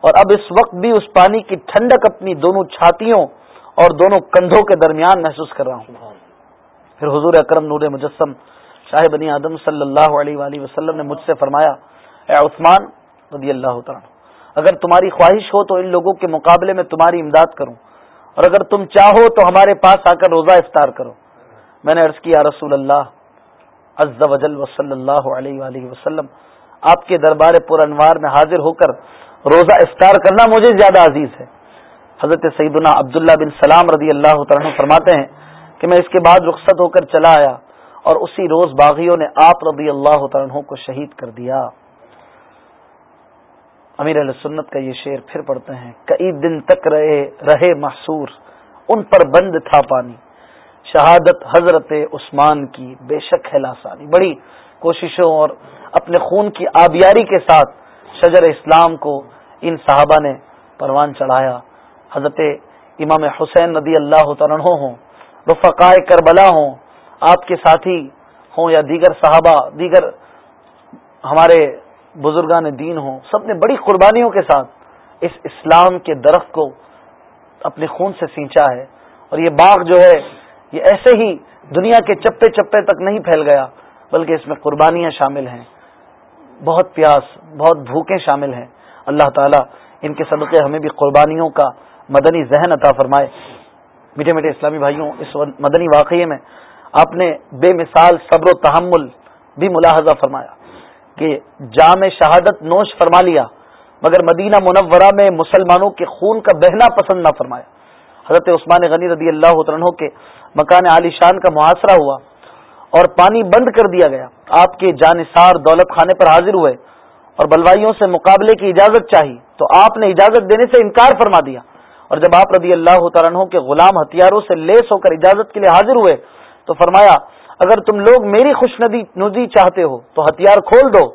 اور اب اس وقت بھی اس پانی کی ٹھنڈک اپنی دونوں چھاتیوں اور دونوں کندھوں کے درمیان محسوس کر رہا ہوں۔ پھر حضور اکرم نور مجسم شاہ بنی آدم صلی اللہ علیہ وآلہ وسلم نے مجھ سے فرمایا، اے عثمان رضی اللہ تعالیٰ، اگر تمہاری خواہش ہو تو ان لوگوں کے مقابلے میں تمہاری امداد کروں۔ اور اگر تم چاہو تو ہمارے پاس آ کر روزہ افطار کرو۔ میں نے عرض کیا، رسول اللہ، عز و جل وصلی اللہ علیہ وآلہ وسلم آپ کے دربار پر انوار میں حاضر ہو کر روزہ افطار کرنا مجھے زیادہ عزیز ہے۔ حضرت سیدنا عبداللہ بن سلام رضی اللہ تعالیٰ فرماتے ہیں کہ میں اس کے بعد رخصت ہو کر چلا آیا اور اسی روز باغیوں نے آپ رضی اللہ تعالیٰ کو شہید کر دیا۔ امیر علیہ سنت کا یہ شعر پھر پڑھتے ہیں۔ کئی دن تک رہے رہے محسور ان پر بند تھا پانی۔ شہادت حضرت عثمان کی، بے شک ہے لاسانی۔ بڑی کوششوں اور اپنے خون کی آبیاری کے ساتھ شجر اسلام کو ان صحابہ نے پروان چڑھایا۔ حضرت امام حسین ندی اللہ تعالیٰ ہوں رفقائے کربلا ہوں، آپ کے ساتھی ہوں یا دیگر صحابہ، دیگر ہمارے بزرگان دین ہوں، سب نے بڑی قربانیوں کے ساتھ اس اسلام کے درخت کو اپنے خون سے سینچا ہے۔ اور یہ باغ جو ہے، یہ ایسے ہی دنیا کے چپے چپے تک نہیں پھیل گیا، بلکہ اس میں قربانیاں شامل ہیں۔ بہت پیاس، بہت بھوکیں شامل ہیں۔ اللہ تعالیٰ ان کے صدقے ہمیں بھی قربانیوں کا مدنی ذہن عطا فرمائے۔ میٹھے میٹھے اسلامی بھائیوں، اس مدنی واقعے میں آپ نے بے مثال صبر و تحمل بھی ملاحظہ فرمایا کہ جام شہادت نوش فرما لیا، مگر مدینہ منورہ میں مسلمانوں کے خون کا بہنا پسند نہ فرمایا۔ حضرت عثمان غنی رضی اللہ عنہ کے مکان عالی شان کا محاصرہ ہوا۔ اور پانی بند کر دیا گیا۔ آپ کے جانصار دولت خانے پر حاضر ہوئے اور بلوائیوں سے مقابلے کی اجازت چاہی تو آپ نے اجازت دینے سے انکار فرما دیا۔ اور جب آپ رضی اللہ عنہ کے غلام ہتھیاروں سے لیس ہو کر اجازت کے لیے حاضر ہوئے تو فرمایا، اگر تم لوگ میری خوش ندی نوزی چاہتے ہو تو ہتھیار کھول دو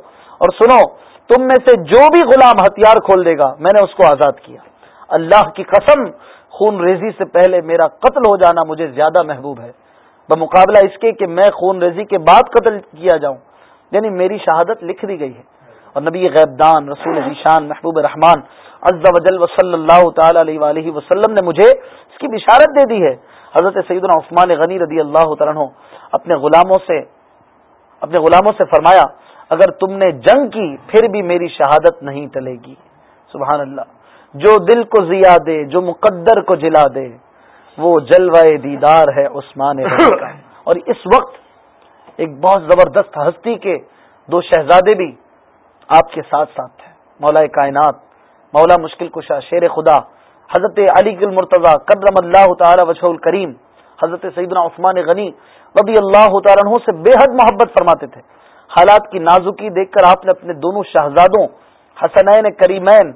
اور سنو، تم میں سے جو بھی غلام ہتھیار کھول دے گا، میں نے اس کو آزاد کیا۔ اللہ کی قسم، خون ریزی سے پہلے میرا قتل ہو جانا مجھے زیادہ محبوب ہے۔ بمقابلہ اس کے کہ میں خون ریزی کے بعد قتل کیا جاؤں۔ یعنی میری شہادت لکھ دی گئی ہے۔ اور نبی غیبدان، رسول ذیشان محبوب رحمان عز و جل وصلی اللہ تعالی علیہ وآلہ وسلم نے مجھے اس کی بشارت دے دی ہے۔ حضرت سیدنا عثمان غنی رضی اللہ تعالیٰ اپنے غلاموں سے، اپنے غلاموں سے فرمایا، اگر تم نے جنگ کی، پھر بھی میری شہادت نہیں ٹلے گی۔ سبحان اللہ۔ جو دل کو ضیا دے جو مقدر کو جلا دے۔ وہ جلوائے دیدار ہے عثمان کا۔ اور اس وقت ایک بہت زبردست ہستی کے دو شہزادے بھی آپ کے ساتھ ساتھ تھے مولا کائنات، مولا مشکل کشا، شیر خدا، حضرت علی گل مرتضی، قدرم اللہ تعالی وجہ الکریم، حضرت سیدنا عثمان غنی رضی اللہ تعالیٰ سے بے حد محبت فرماتے تھے۔ حالات کی نازکی دیکھ کر آپ نے اپنے دونوں شہزادوں، حسنین کریمین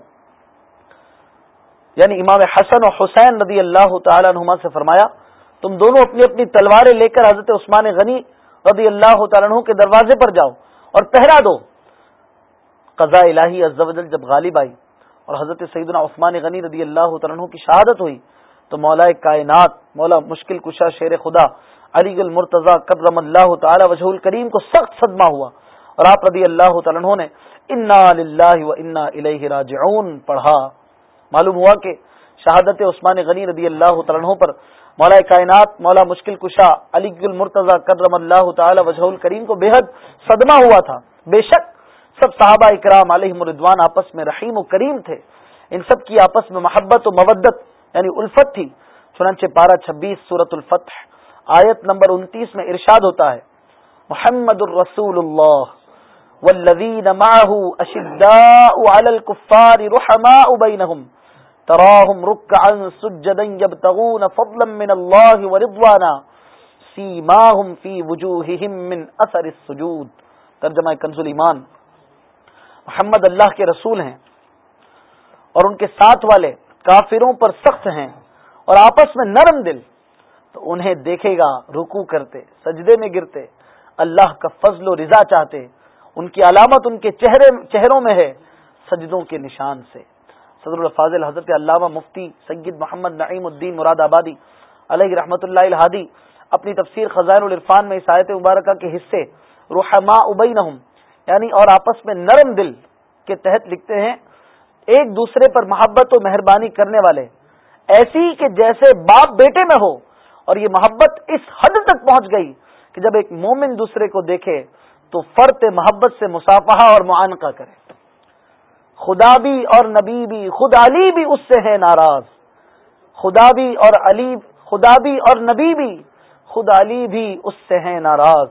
یعنی امام حسن و حسین رضی اللہ تعالیٰ عنہما سے فرمایا، تم دونوں اپنی اپنی تلواریں لے کر حضرت عثمان غنی رضی اللہ تعالیٰ عنہ کے دروازے پر جاؤ اور پہرا دو۔ قضاء الہی جل جب غالب آئی اور حضرت سیدنا عثمان غنی رضی اللہ تعالیٰ عنہ کی شہادت ہوئی، تو مولا کائنات، مولا مشکل کشا شیر خدا، علی گل مرتضی کرم اللہ تعالی وجہ الکریم کو سخت صدمہ ہوا اور آپ رضی اللہ تعالیٰ نے، انا و انا الیہ راجعون پڑھا۔ معلوم ہوا کہ شہادت عثمان غنی رضی اللہ تعالیٰ پر مولا کائنات، مولا مشکل کشا، علی المرتضی کرم اللہ تعالی وجہ الکریم کو بے حد صدمہ ہوا تھا۔ بے شک سب صحابہ اکرام علیہ مردوان آپس میں رحیم و کریم تھے۔ ان سب کی آپس میں محبت و مودت یعنی الفت تھی۔ چنانچہ پارہ چھبیس سورت الفتح آیت نمبر انتیس میں ارشاد ہوتا ہے، محمد الرسول اللہ والذین معه اشداء على الكفار رحماء بینہم تراہم رکعا سجدا یبتغون فضلا من اللہ ورضوانا. سیماہم فی وجوہہم من اثر السجود. ترجمہ کنز ایمان. محمد اللہ کے رسول ہیں اور ان کے ساتھ والے کافروں پر سخت ہیں اور آپس میں نرم دل، تو انہیں دیکھے گا رکو کرتے، سجدے میں گرتے، اللہ کا فضل و رضا چاہتے، ان کی علامت ان کے چہرے چہروں میں ہے، سجدوں کے نشان سے۔ صدر الفاظل حضرت علامہ مفتی سید محمد نعیم الدین مراد آبادی، علیہ رحمۃ اللہ الحادی اپنی تفسیر خزائن العرفان میں عیسائیت مبارکہ کے حصے روحما ابئی یعنی اور آپس میں نرم دل کے تحت لکھتے ہیں، ایک دوسرے پر محبت و مہربانی کرنے والے، ایسی کہ جیسے باپ بیٹے میں ہو، اور یہ محبت اس حد تک پہنچ گئی کہ جب ایک مومن دوسرے کو دیکھے تو فرت محبت سے مسافہ اور معانقہ کرے۔ خدا بھی اور نبی بھی، خود علی بھی اس سے ہے ناراض۔ خدا بھی اور علی، خدا بھی اور نبی بھی، خود علی بھی اس سے ہے ناراض۔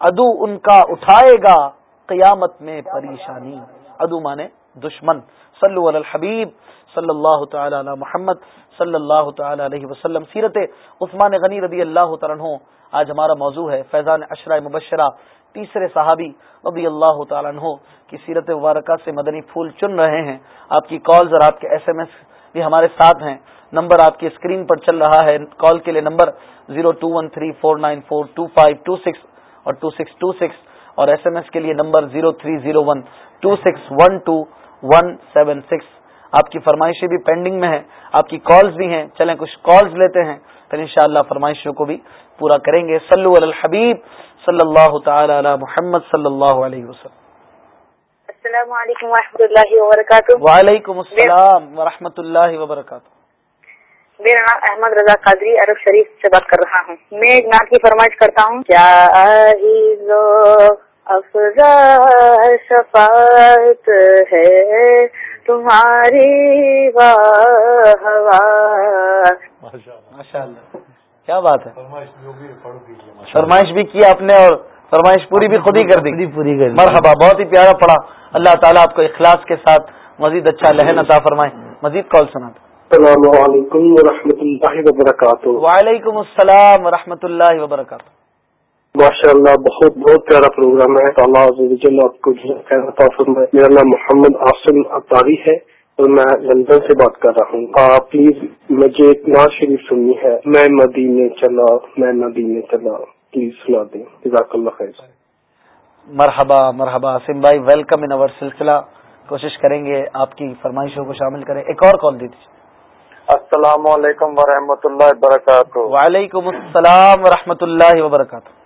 ادو ان کا اٹھائے گا قیامت میں پریشانی۔ ادو مانے دشمن۔ صلو علی الحبیب صلی اللہ تعالی علی محمد صلی اللہ تعالی علیہ وسلم۔ سیرت عثمان غنی رضی اللہ تعالیٰ آج ہمارا موضوع ہے فیضان اشرا مبشرہ۔ تیسرے صحابی رضی اللہ تعالیٰ عنہ کی سیرت مبارکہ سے مدنی پھول چن رہے ہیں۔ آپ کی کالز اور آپ کے ایس ایم ایس بھی ہمارے ساتھ ہیں۔ نمبر آپ کی اسکرین پر چل رہا ہے۔ کال کے لیے number zero two one three four nine four two five two six اور ٹو سکس ٹو سکس اور ایس ایم ایس کے لیے number zero three zero one two six one two one seven six. آپ کی فرمائشیں بھی pending میں ہیں۔ آپ کی کالز بھی ہیں۔ چلیں کچھ کالز لیتے ہیں۔ پھر انشاءاللہ فرمائشوں کو بھی پورا کریں گے۔ صلو علی الحبیب صلی اللہ تعالی علی محمد صلی اللہ علیہ وسلم۔ السلام علیکم و اللہ وبرکاتہ۔ وعلیکم السلام ورحمۃ اللہ وبرکاتہ۔ میرا نام احمد رضا قادری عرب شریف سے بات کر رہا ہوں۔ میں ایک نام کی فرمائش کرتا ہوں۔ کیا افزا شفاعت ہے تمہاری ماشاء اللہ کیا بات ہے؟ فرمائش بھی کی آپ نے اور فرمائش پوری بھی خود ہی کر دی۔ پوری کر مرحبا بہت ہی پیارا پڑا اللہ تعالیٰ آپ کو اخلاص کے ساتھ مزید اچھا لہن عطا فرمائے۔ مزید کال سنا السلام علیکم و اللہ وبرکاتہ۔ وعلیکم السلام و اللہ وبرکاتہ۔ ماشاء اللہ بہت بہت پیارا پروگرام ہے۔ اللہ آپ کو میرا نام محمد آسم اطاری ہے۔ میں لندن سے بات کر رہا ہوں۔ آپ پلیز مجھے ایک ناز شریف سننی ہے۔ میں مدینے چلا میں مدینے چلا۔ پلیز سنا دیں۔ جزاک اللہ خیر۔ مرحبا مرحبا آسم بھائی ویلکم ان اوور سلسلہ۔ کوشش کریں گے آپ کی فرمائشوں کو شامل کریں۔ ایک اور کال دی دیجیے۔ السلام علیکم ورحمۃ اللہ وبرکاتہ۔ وعلیکم السلام ورحمۃ اللہ وبرکاتہ۔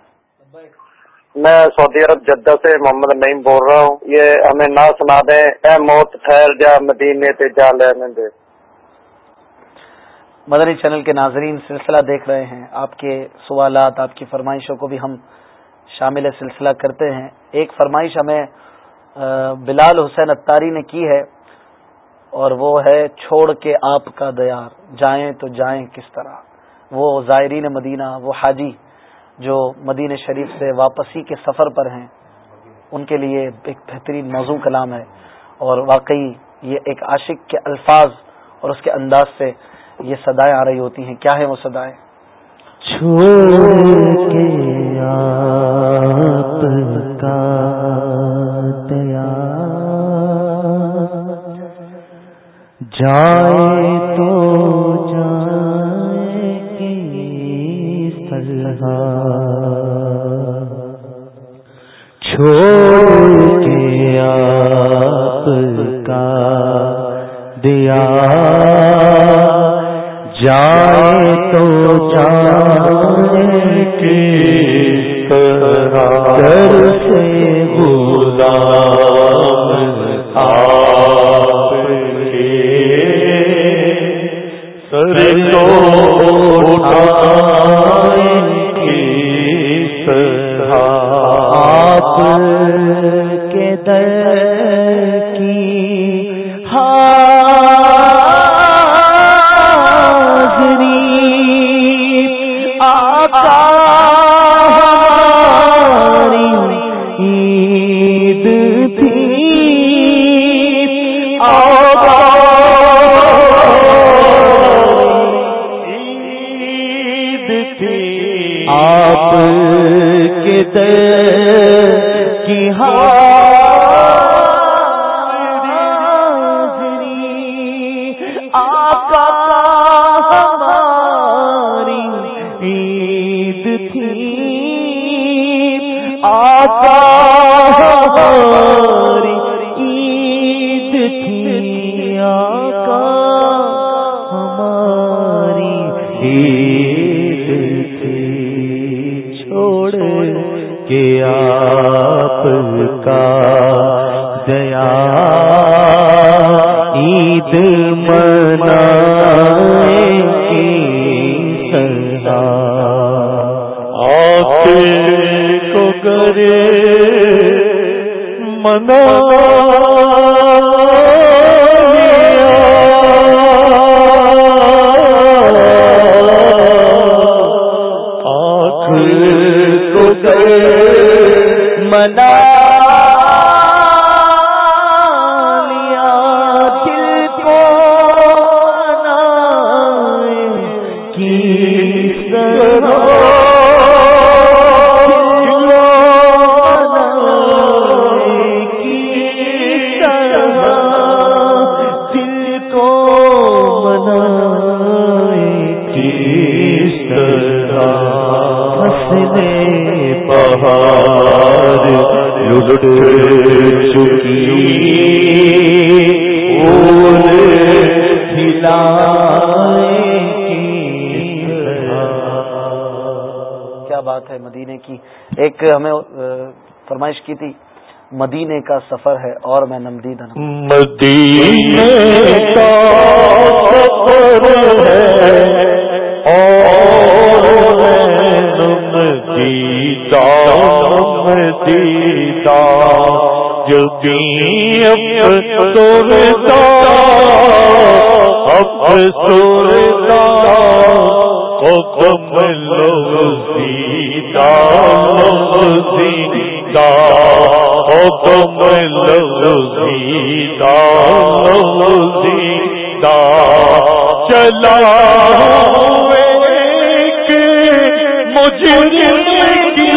میں سعودی عرب جدہ سے محمد نعیم بول رہا ہوں۔ یہ ہمیں نہ سنا دیں، اے موت ٹھہر جا مدینے تے جا لینے دے۔ مدنی چینل کے ناظرین، سلسلہ دیکھ رہے ہیں۔ آپ کے سوالات، آپ کی فرمائشوں کو بھی ہم شامل سلسلہ کرتے ہیں۔ ایک فرمائش ہمیں بلال حسین اتاری نے کی ہے اور وہ ہے، چھوڑ کے آپ کا دیار، جائیں تو جائیں کس طرح۔ وہ زائرین مدینہ، وہ حاجی جو مدین شریف سے واپسی کے سفر پر ہیں، ان کے لیے ایک بہترین موضوع کلام ہے۔ اور واقعی یہ ایک عاشق کے الفاظ اور اس کے انداز سے یہ سدائیں آ رہی ہوتی ہیں۔ کیا ہے وہ سدائیں جائے تو چھوڑ کے آپ کا دیا۔ جائے تو جائے کے در سے غلام آپ کے۔ سر تو اٹھائیں آپ کے در کی کی حاضری آقا ہماری عید تھی آقا مدینے کا سفر ہے اور میں نمدید نم مدینے کا سفر ہے اور میں نمدیدہ نمدیدہ جب افسردہ افسردہ، قدم لغزیدہ لغزیدہ قدم لغزیدہ لغزیدہ چلا ایک مجرم کی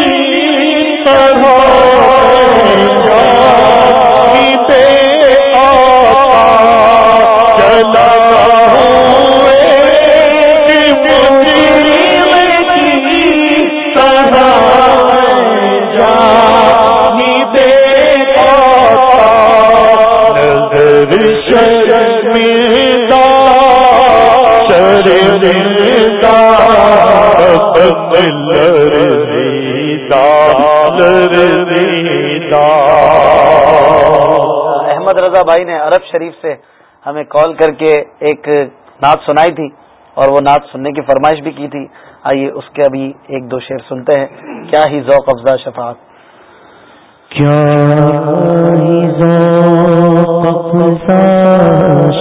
طرح۔ احمد رضا بھائی نے عرب شریف سے ہمیں کال کر کے ایک نعت سنائی تھی اور وہ نعت سننے کی فرمائش بھی کی تھی۔ آئیے اس کے ابھی ایک دو شعر سنتے ہیں۔ کیا ہی ذوق افزا شفاعت۔ کیا ہی ذوق افزا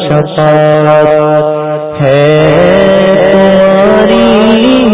شفاعت ہے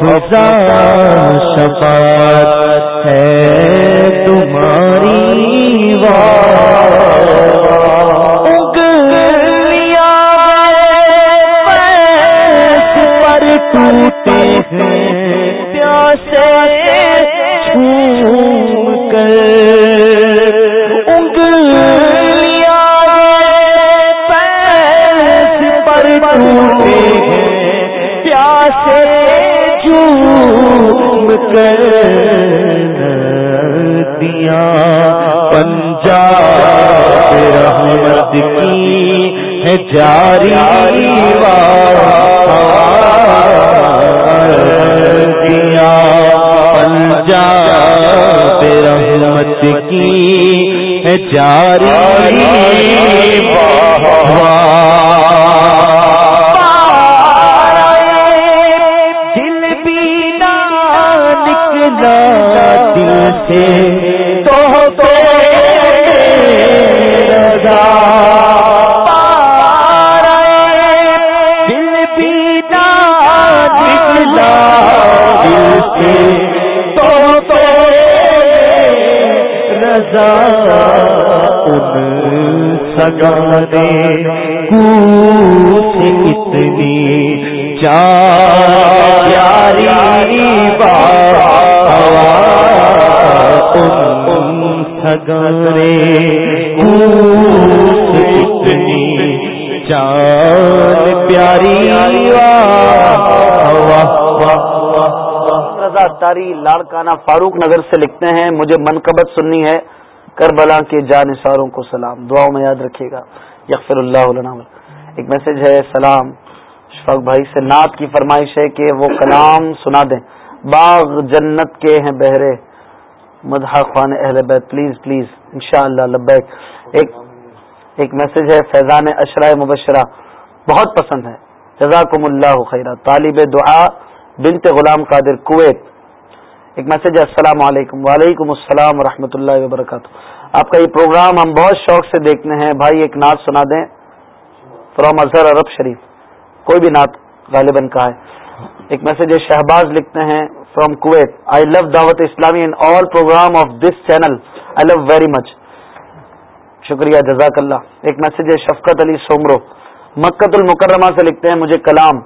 افزا شفاعت ہے تمہاری اگلیا پر ٹوٹے ہیں پیاسے چھو دیا پنجاب رحمت کی ہے جاری دیا جا رحمت کی ہے جاری سے تو رضا۔ تو رضا۔ ان سگانے کو اتنی چاری ان تاری لاڑکانہ فاروق نگر سے لکھتے ہیں، مجھے منقبت سننی ہے، کربلا کے جان ساروں کو سلام۔ دعاؤں میں یاد رکھیے گا۔ یغفر اللہ لنا ایک میسج ہے، سلام۔ شفاق بھائی سے نعت کی فرمائش ہے کہ وہ کلام سنا دیں۔ باغ جنت کے ہیں بہرے۔ مدح خوان اہل بیت، پلیز پلیز، انشاءاللہ لبیک۔ ایک ایک میسج ہے، فیضان اشرائے مبشرہ۔ بہت پسند ہے۔ جزاکم اللہ خیرہ۔ طالب دعا، بنت غلام قادر، کویت۔ ایک میسج ہے، السلام علیکم. وعلیکم السلام ورحمۃ اللہ وبرکاتہ۔ آپ کا یہ پروگرام ہم بہت شوق سے دیکھتے ہیں۔ بھائی ایک نعت سنا دیں۔ فرام اظہر عرب شریف کوئی بھی نعت غالباً کا ہے۔ ایک میسج ہے، شہباز لکھتے ہیں from Kuwait I love Dawat Islami in all programme of this channel I love very much شکریہ جزاک اللہ ایک میسج ہے، شفقت علی سومرو مکت المکرمہ سے لکھتے ہیں، مجھے کلام۔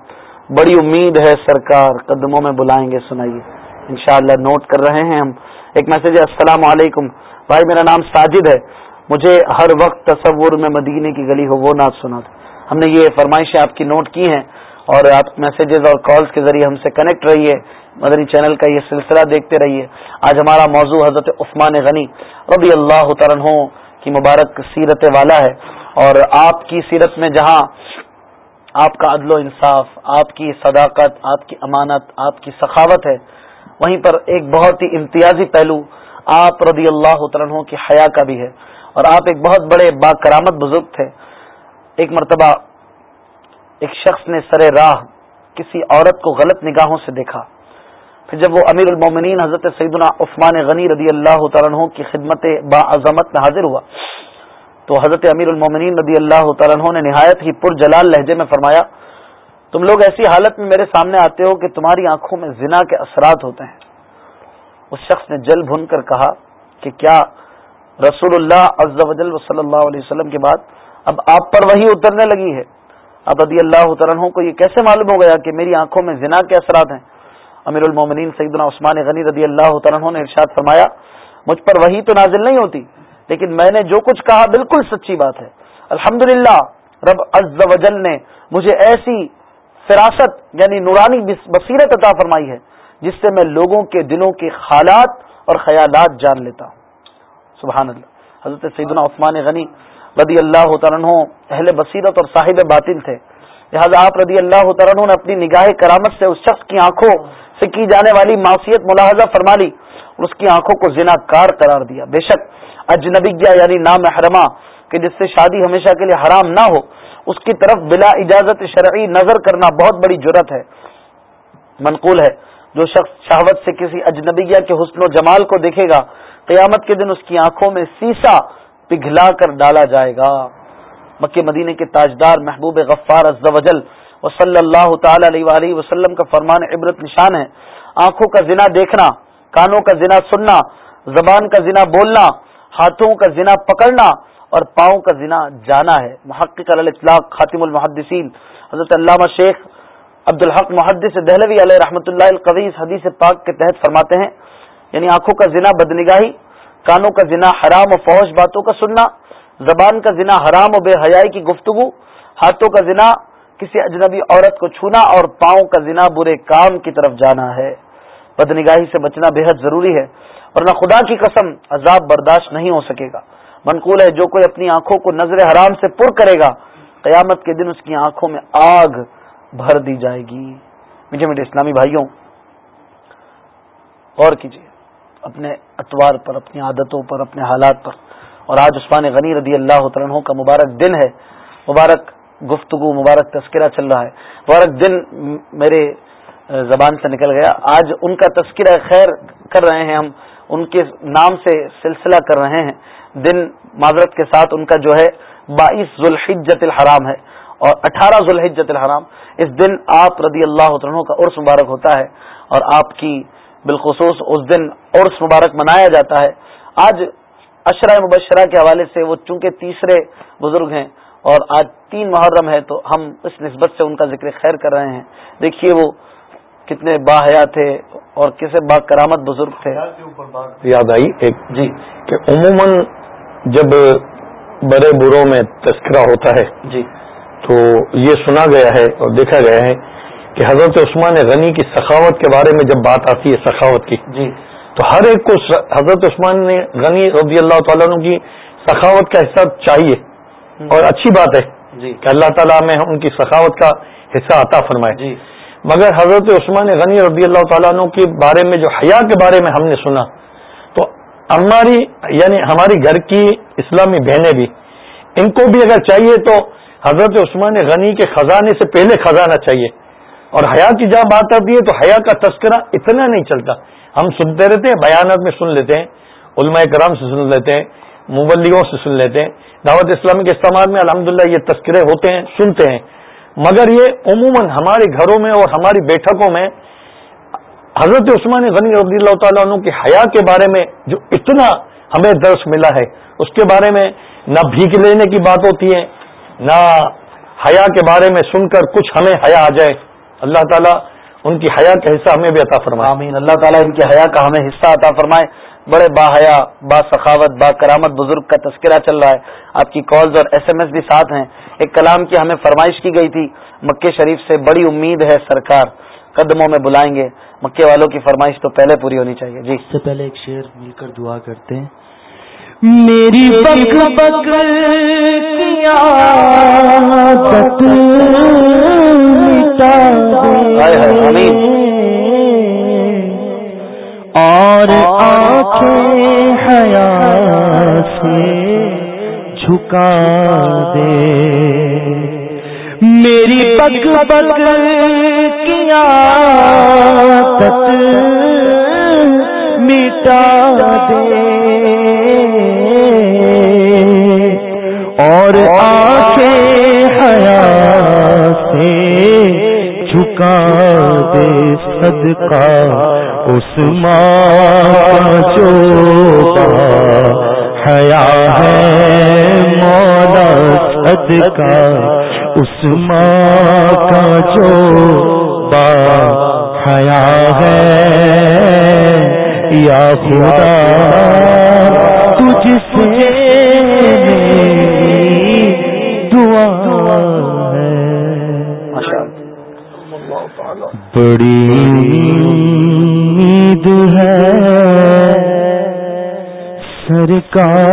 بڑی امید ہے سرکار، قدموں میں بلائیں گے، سنائیے۔ انشاءاللہ نوٹ کر رہے ہیں ہم۔ ایک میسج ہے، السلام علیکم۔ بھائی، میرا نام ساجد ہے۔ مجھے ہر وقت تصور میں مدینے کی گلی ہو، وہ نعت سنا دو ہم نے یہ فرمائشیں آپ کی نوٹ کی ہیں اور آپ میسیجز اور کالز کے ذریعے ہم سے کنیکٹ رہیے مدنی چینل کا یہ سلسلہ دیکھتے رہیے۔ آج ہمارا موضوع حضرت عثمان غنی رضی اللہ تعالیٰ کی مبارک سیرت والا ہے۔ اور آپ کی سیرت میں جہاں آپ کا عدل و انصاف، آپ کی صداقت، آپ کی امانت، آپ کی سخاوت ہے وہیں پر ایک بہت ہی امتیازی پہلو آپ رضی اللہ عنہ کی حیا کا بھی ہے اور آپ ایک بہت بڑے با کرامت بزرگ تھے۔ ایک مرتبہ ایک شخص نے سر راہ کسی عورت کو غلط نگاہوں سے دیکھا۔ پھر جب وہ امیر المومنین حضرت سیدنا عثمان غنی رضی اللہ تعالیٰ عنہ کی خدمت با عظمت میں حاضر ہوا تو حضرت امیر المومنین رضی اللہ تعالیٰ عنہ نے نہایت ہی پر جلال لہجے میں فرمایا تم لوگ ایسی حالت میں میرے سامنے آتے ہو کہ تمہاری آنکھوں میں زنا کے اثرات ہوتے ہیں۔ اس شخص نے جل بھن کر کہا کہ کیا رسول اللہ عز و جل صلی اللہ علیہ وسلم کے بعد اب آپ پر وہی اترنے لگی ہے؟ اب رضی اللہ عنہ کو یہ کیسے معلوم ہو گیا کہ میری آنکھوں میں زنا کے اثرات ہیں؟ امیر المومنین سیدنا عثمان غنی رضی اللہ عنہ نے ارشاد فرمایا، مجھ پر وہی تو نازل نہیں ہوتی، لیکن میں نے جو کچھ کہا بالکل سچی بات ہے۔ الحمد رب عز و جل نے مجھے ایسی فراست یعنی نورانی بصیرت عطا فرمائی ہے، جس سے میں لوگوں کے دلوں کے حالات اور خیالات جان لیتا ہوں۔ سبحان اللہ۔ حضرت سیدنا عثمان غنی رضی اللہ عنہ اہل بصیرت اور صاحب باطن تھے۔ لہٰذا آپ رضی اللہ عنہ نے اپنی نگاہ کرامت سے اس شخص کی آنکھوں سے کی جانے والی معصیت ملاحظہ فرما لی اور اس کی آنکھوں کو زنا کار قرار دیا۔ بے شک اجنبیہ یعنی نام حرما کہ جس سے شادی ہمیشہ کے لیے حرام نہ ہو اس کی طرف بلا اجازت شرعی نظر کرنا بہت بڑی جرت ہے، منقول ہے۔ جو شخص شہوت سے کسی اجنبیہ کے حسن و جمال کو دیکھے گا، قیامت کے دن اس کی آنکھوں میں سیسا پگھلا کر ڈالا جائے گا۔ مکہ مدینے کے تاجدار محبوب غفار عز و جل و صلی اللہ تعالی علیہ وآلہ وسلم کا فرمان عبرت نشان ہے۔ آنکھوں کا زنا دیکھنا، کانوں کا زنا سننا، زبان کا زنا بولنا، ہاتھوں کا زنا پکڑنا اور پاؤں کا زنا جانا ہے۔ محقق الاطلاق، خاتم المحدثین، حضرت علامہ شیخ عبد الحق محدث دہلوی علیہ رحمۃ اللہ القویز حدیث پاک کے تحت فرماتے ہیں یعنی آنکھوں کا زنا بدنگاہی، کانوں کا زنا حرام و فوج باتوں کا سننا، زبان کا زنا حرام و بے حیائی کی گفتگو، ہاتھوں کا زنا کسی اجنبی عورت کو چھونا اور پاؤں کا زنا برے کام کی طرف جانا ہے۔ بدنگاہی سے بچنا بے حد ضروری ہے ورنہ خدا کی قسم عذاب برداشت نہیں ہو سکے گا۔ منقول ہے جو کوئی اپنی آنکھوں کو نظر حرام سے پر کرے گا، قیامت کے دن اس کی آنکھوں میں آگ بھر دی جائے گی۔ میٹھے میٹھے اسلامی بھائیوں، غور کیجیے اپنے اتوار پر، اپنی عادتوں پر، اپنے حالات پر۔ اور آج عثمان غنی رضی اللہ عنہ کا مبارک دن ہے۔ مبارک گفتگو، مبارک تذکرہ چل رہا ہے۔ مبارک دن میرے زبان سے نکل گیا۔ آج ان کا تذکرہ خیر کر رہے ہیں ہم، ان کے نام سے سلسلہ کر رہے ہیں۔ دن معذرت کے ساتھ ان کا جو ہے بائیس ذوالحجت الحرام ہے اور اٹھارہ ذوالحجت الحرام اس دن آپ رضی اللہ عنہ کا عرس مبارک ہوتا ہے اور آپ کی بالخصوص اس دن عرس مبارک منایا جاتا ہے۔ آج اشرا مبشرہ کے حوالے سے وہ چونکہ تیسرے بزرگ ہیں اور آج تین محرم ہے تو ہم اس نسبت سے ان کا ذکر خیر کر رہے ہیں۔ دیکھیے وہ کتنے باحیا تھے اور کسے با کرامت بزرگ تھے۔ یاد آئی ایک جی۔ کہ عموماً جب بڑے بروں میں تذکرہ ہوتا ہے جی۔ تو یہ سنا گیا ہے اور دیکھا گیا ہے کہ حضرت عثمان غنی کی سخاوت کے بارے میں جب بات آتی ہے سخاوت کی جی۔ تو ہر ایک کو حضرت عثمان نے غنی رضی اللہ تعالیٰ عنہ کی سخاوت کا حصہ چاہیے۔ اور اچھی بات ہے جی۔ کہ اللہ تعالیٰ میں ان کی سخاوت کا حصہ عطا فرمائے۔ جی۔ مگر حضرت عثمان غنی رضی اللہ تعالیٰ عنہ کے بارے میں جو حیا کے بارے میں ہم نے سنا ہماری یعنی ہماری گھر کی اسلامی بہنیں بھی، ان کو بھی اگر چاہیے تو حضرت عثمان غنی کے خزانے سے پہلے خزانہ چاہیے۔ اور حیا کی جہاں بات آتی ہے تو حیا کا تذکرہ اتنا نہیں چلتا۔ ہم سنتے رہتے ہیں، بیانات میں سن لیتے ہیں، علماء کرام سے سن لیتے ہیں مبلیوں سے سن لیتے ہیں۔ دعوت اسلامی کے استعمال میں الحمدللہ یہ تذکرے ہوتے ہیں، سنتے ہیں۔ مگر یہ عموماً ہمارے گھروں میں اور ہماری بیٹھکوں میں حضرت عثمان غنی رضی اللہ تعالیٰ عنہ کی حیا کے بارے میں جو اتنا ہمیں درس ملا ہے، اس کے بارے میں نہ بھیک لینے کی بات ہوتی ہے، نہ حیا کے بارے میں سن کر کچھ ہمیں حیا آ جائے۔ اللہ تعالیٰ ان کی حیا کا حصہ ہمیں بھی عطا فرمائے۔ آمین۔ اللہ تعالیٰ ان کی حیا کا ہمیں حصہ عطا فرمائے۔ بڑے با حیا، با سخاوت، با کرامت بزرگ کا تذکرہ چل رہا ہے۔ آپ کی کالز اور ایس ایم ایس بھی ساتھ ہیں۔ ایک کلام کی ہمیں فرمائش کی گئی تھی مکے شریف سے بڑی امید ہے سرکار۔ قدموں میں بلائیں گے۔ مکے والوں کی فرمائش تو پہلے پوری ہونی چاہیے۔ جی۔ سے پہلے ایک شعر مل کر دعا کرتے ہیں۔ میری بک بک۔ اور آنکھیں حیا سے جھکا دے۔ میری بک بک کیا مٹا دے۔ اور آنکھیں حیا سے جھکا دے۔ صدقہ اس ماں جو حیا ہے مولا صدقہ۔ اس ماں کا جو با حیا ہے، یا خدا تجھ سے دعا ہے۔ بڑی امید ہے۔ سرکار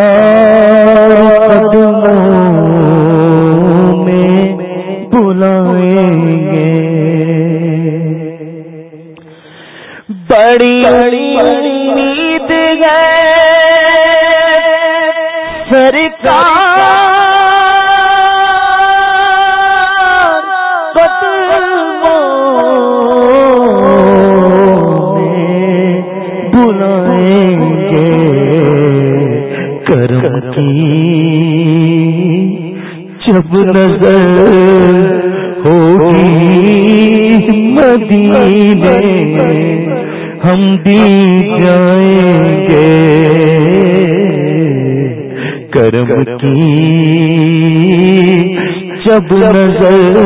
قدموں میں بڑی امید ہے۔ سرکار قدموں میں بلائیں گے کرم کی۔ جب نظر ہوگی مدینے ہم بھی جائیں گے۔ کرم کی جب نظر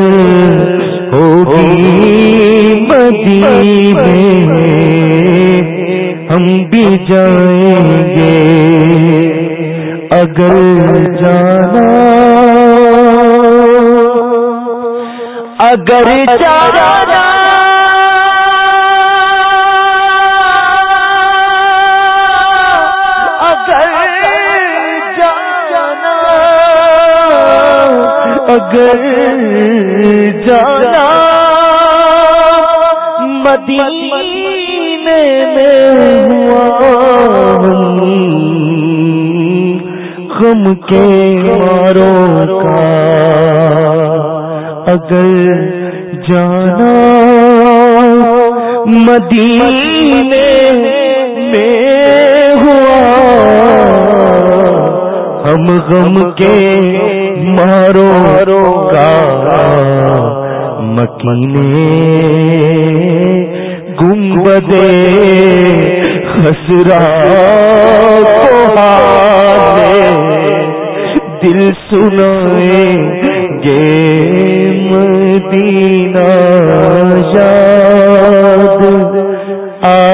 ہوگی مدینے ہم بھی جائیں گے۔ اگر جانا اگر جانا جانا مدینے میں ہوا غم کے ماروں کا۔ اگر جانا مدینے میں ہم غم کے مارو کا مکینے گنبدے خسرا دل سنائے گے۔ مدینہ یاد آیا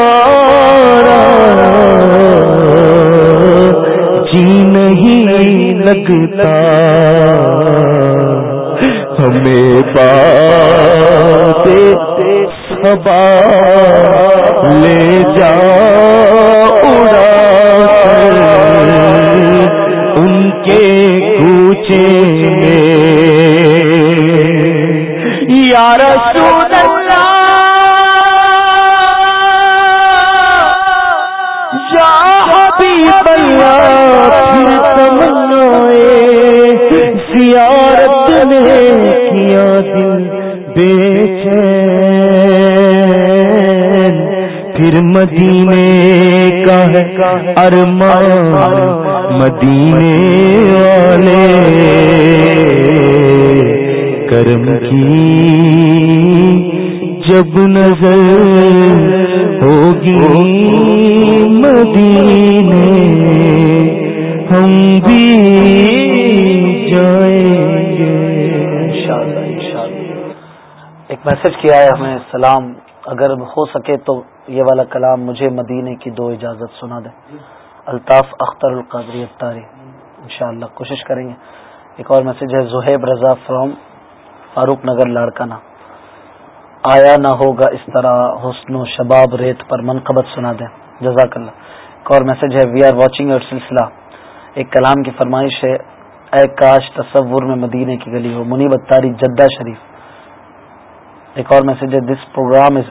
ہمارا جی نہیں لگتا ہمیں بات سبا لے جا اڑا ان کے کوچے مدینے کا ہے ارمان، مدینے والے۔ کرم کی جب نظر ہوگی مدینے، ہم بھی جائیں گے۔ ایک میسج کیا ہے، ہمیں سلام، اگر ہو سکے تو یہ والا کلام مجھے مدینے کی دو اجازت سنا دیں الطاف اختر القادری اتاری انشاءاللہ کوشش کریں گے۔ ایک اور میسج ہے، زہیب رضا فرام فاروق نگر لاڑکانہ آیا نہ ہوگا اس طرح حسن و شباب ریت پر منقبت سنا دیں جزاک اللہ ایک اور میسج ہے، وی آر واچنگ یور سلسلہ۔ ایک کلام کی فرمائش ہے، اے کاش تصور میں مدینے کی گلی ہو، منیب اتاری جدہ شریف۔ ایک اور میسج ہے، دس پروگرام از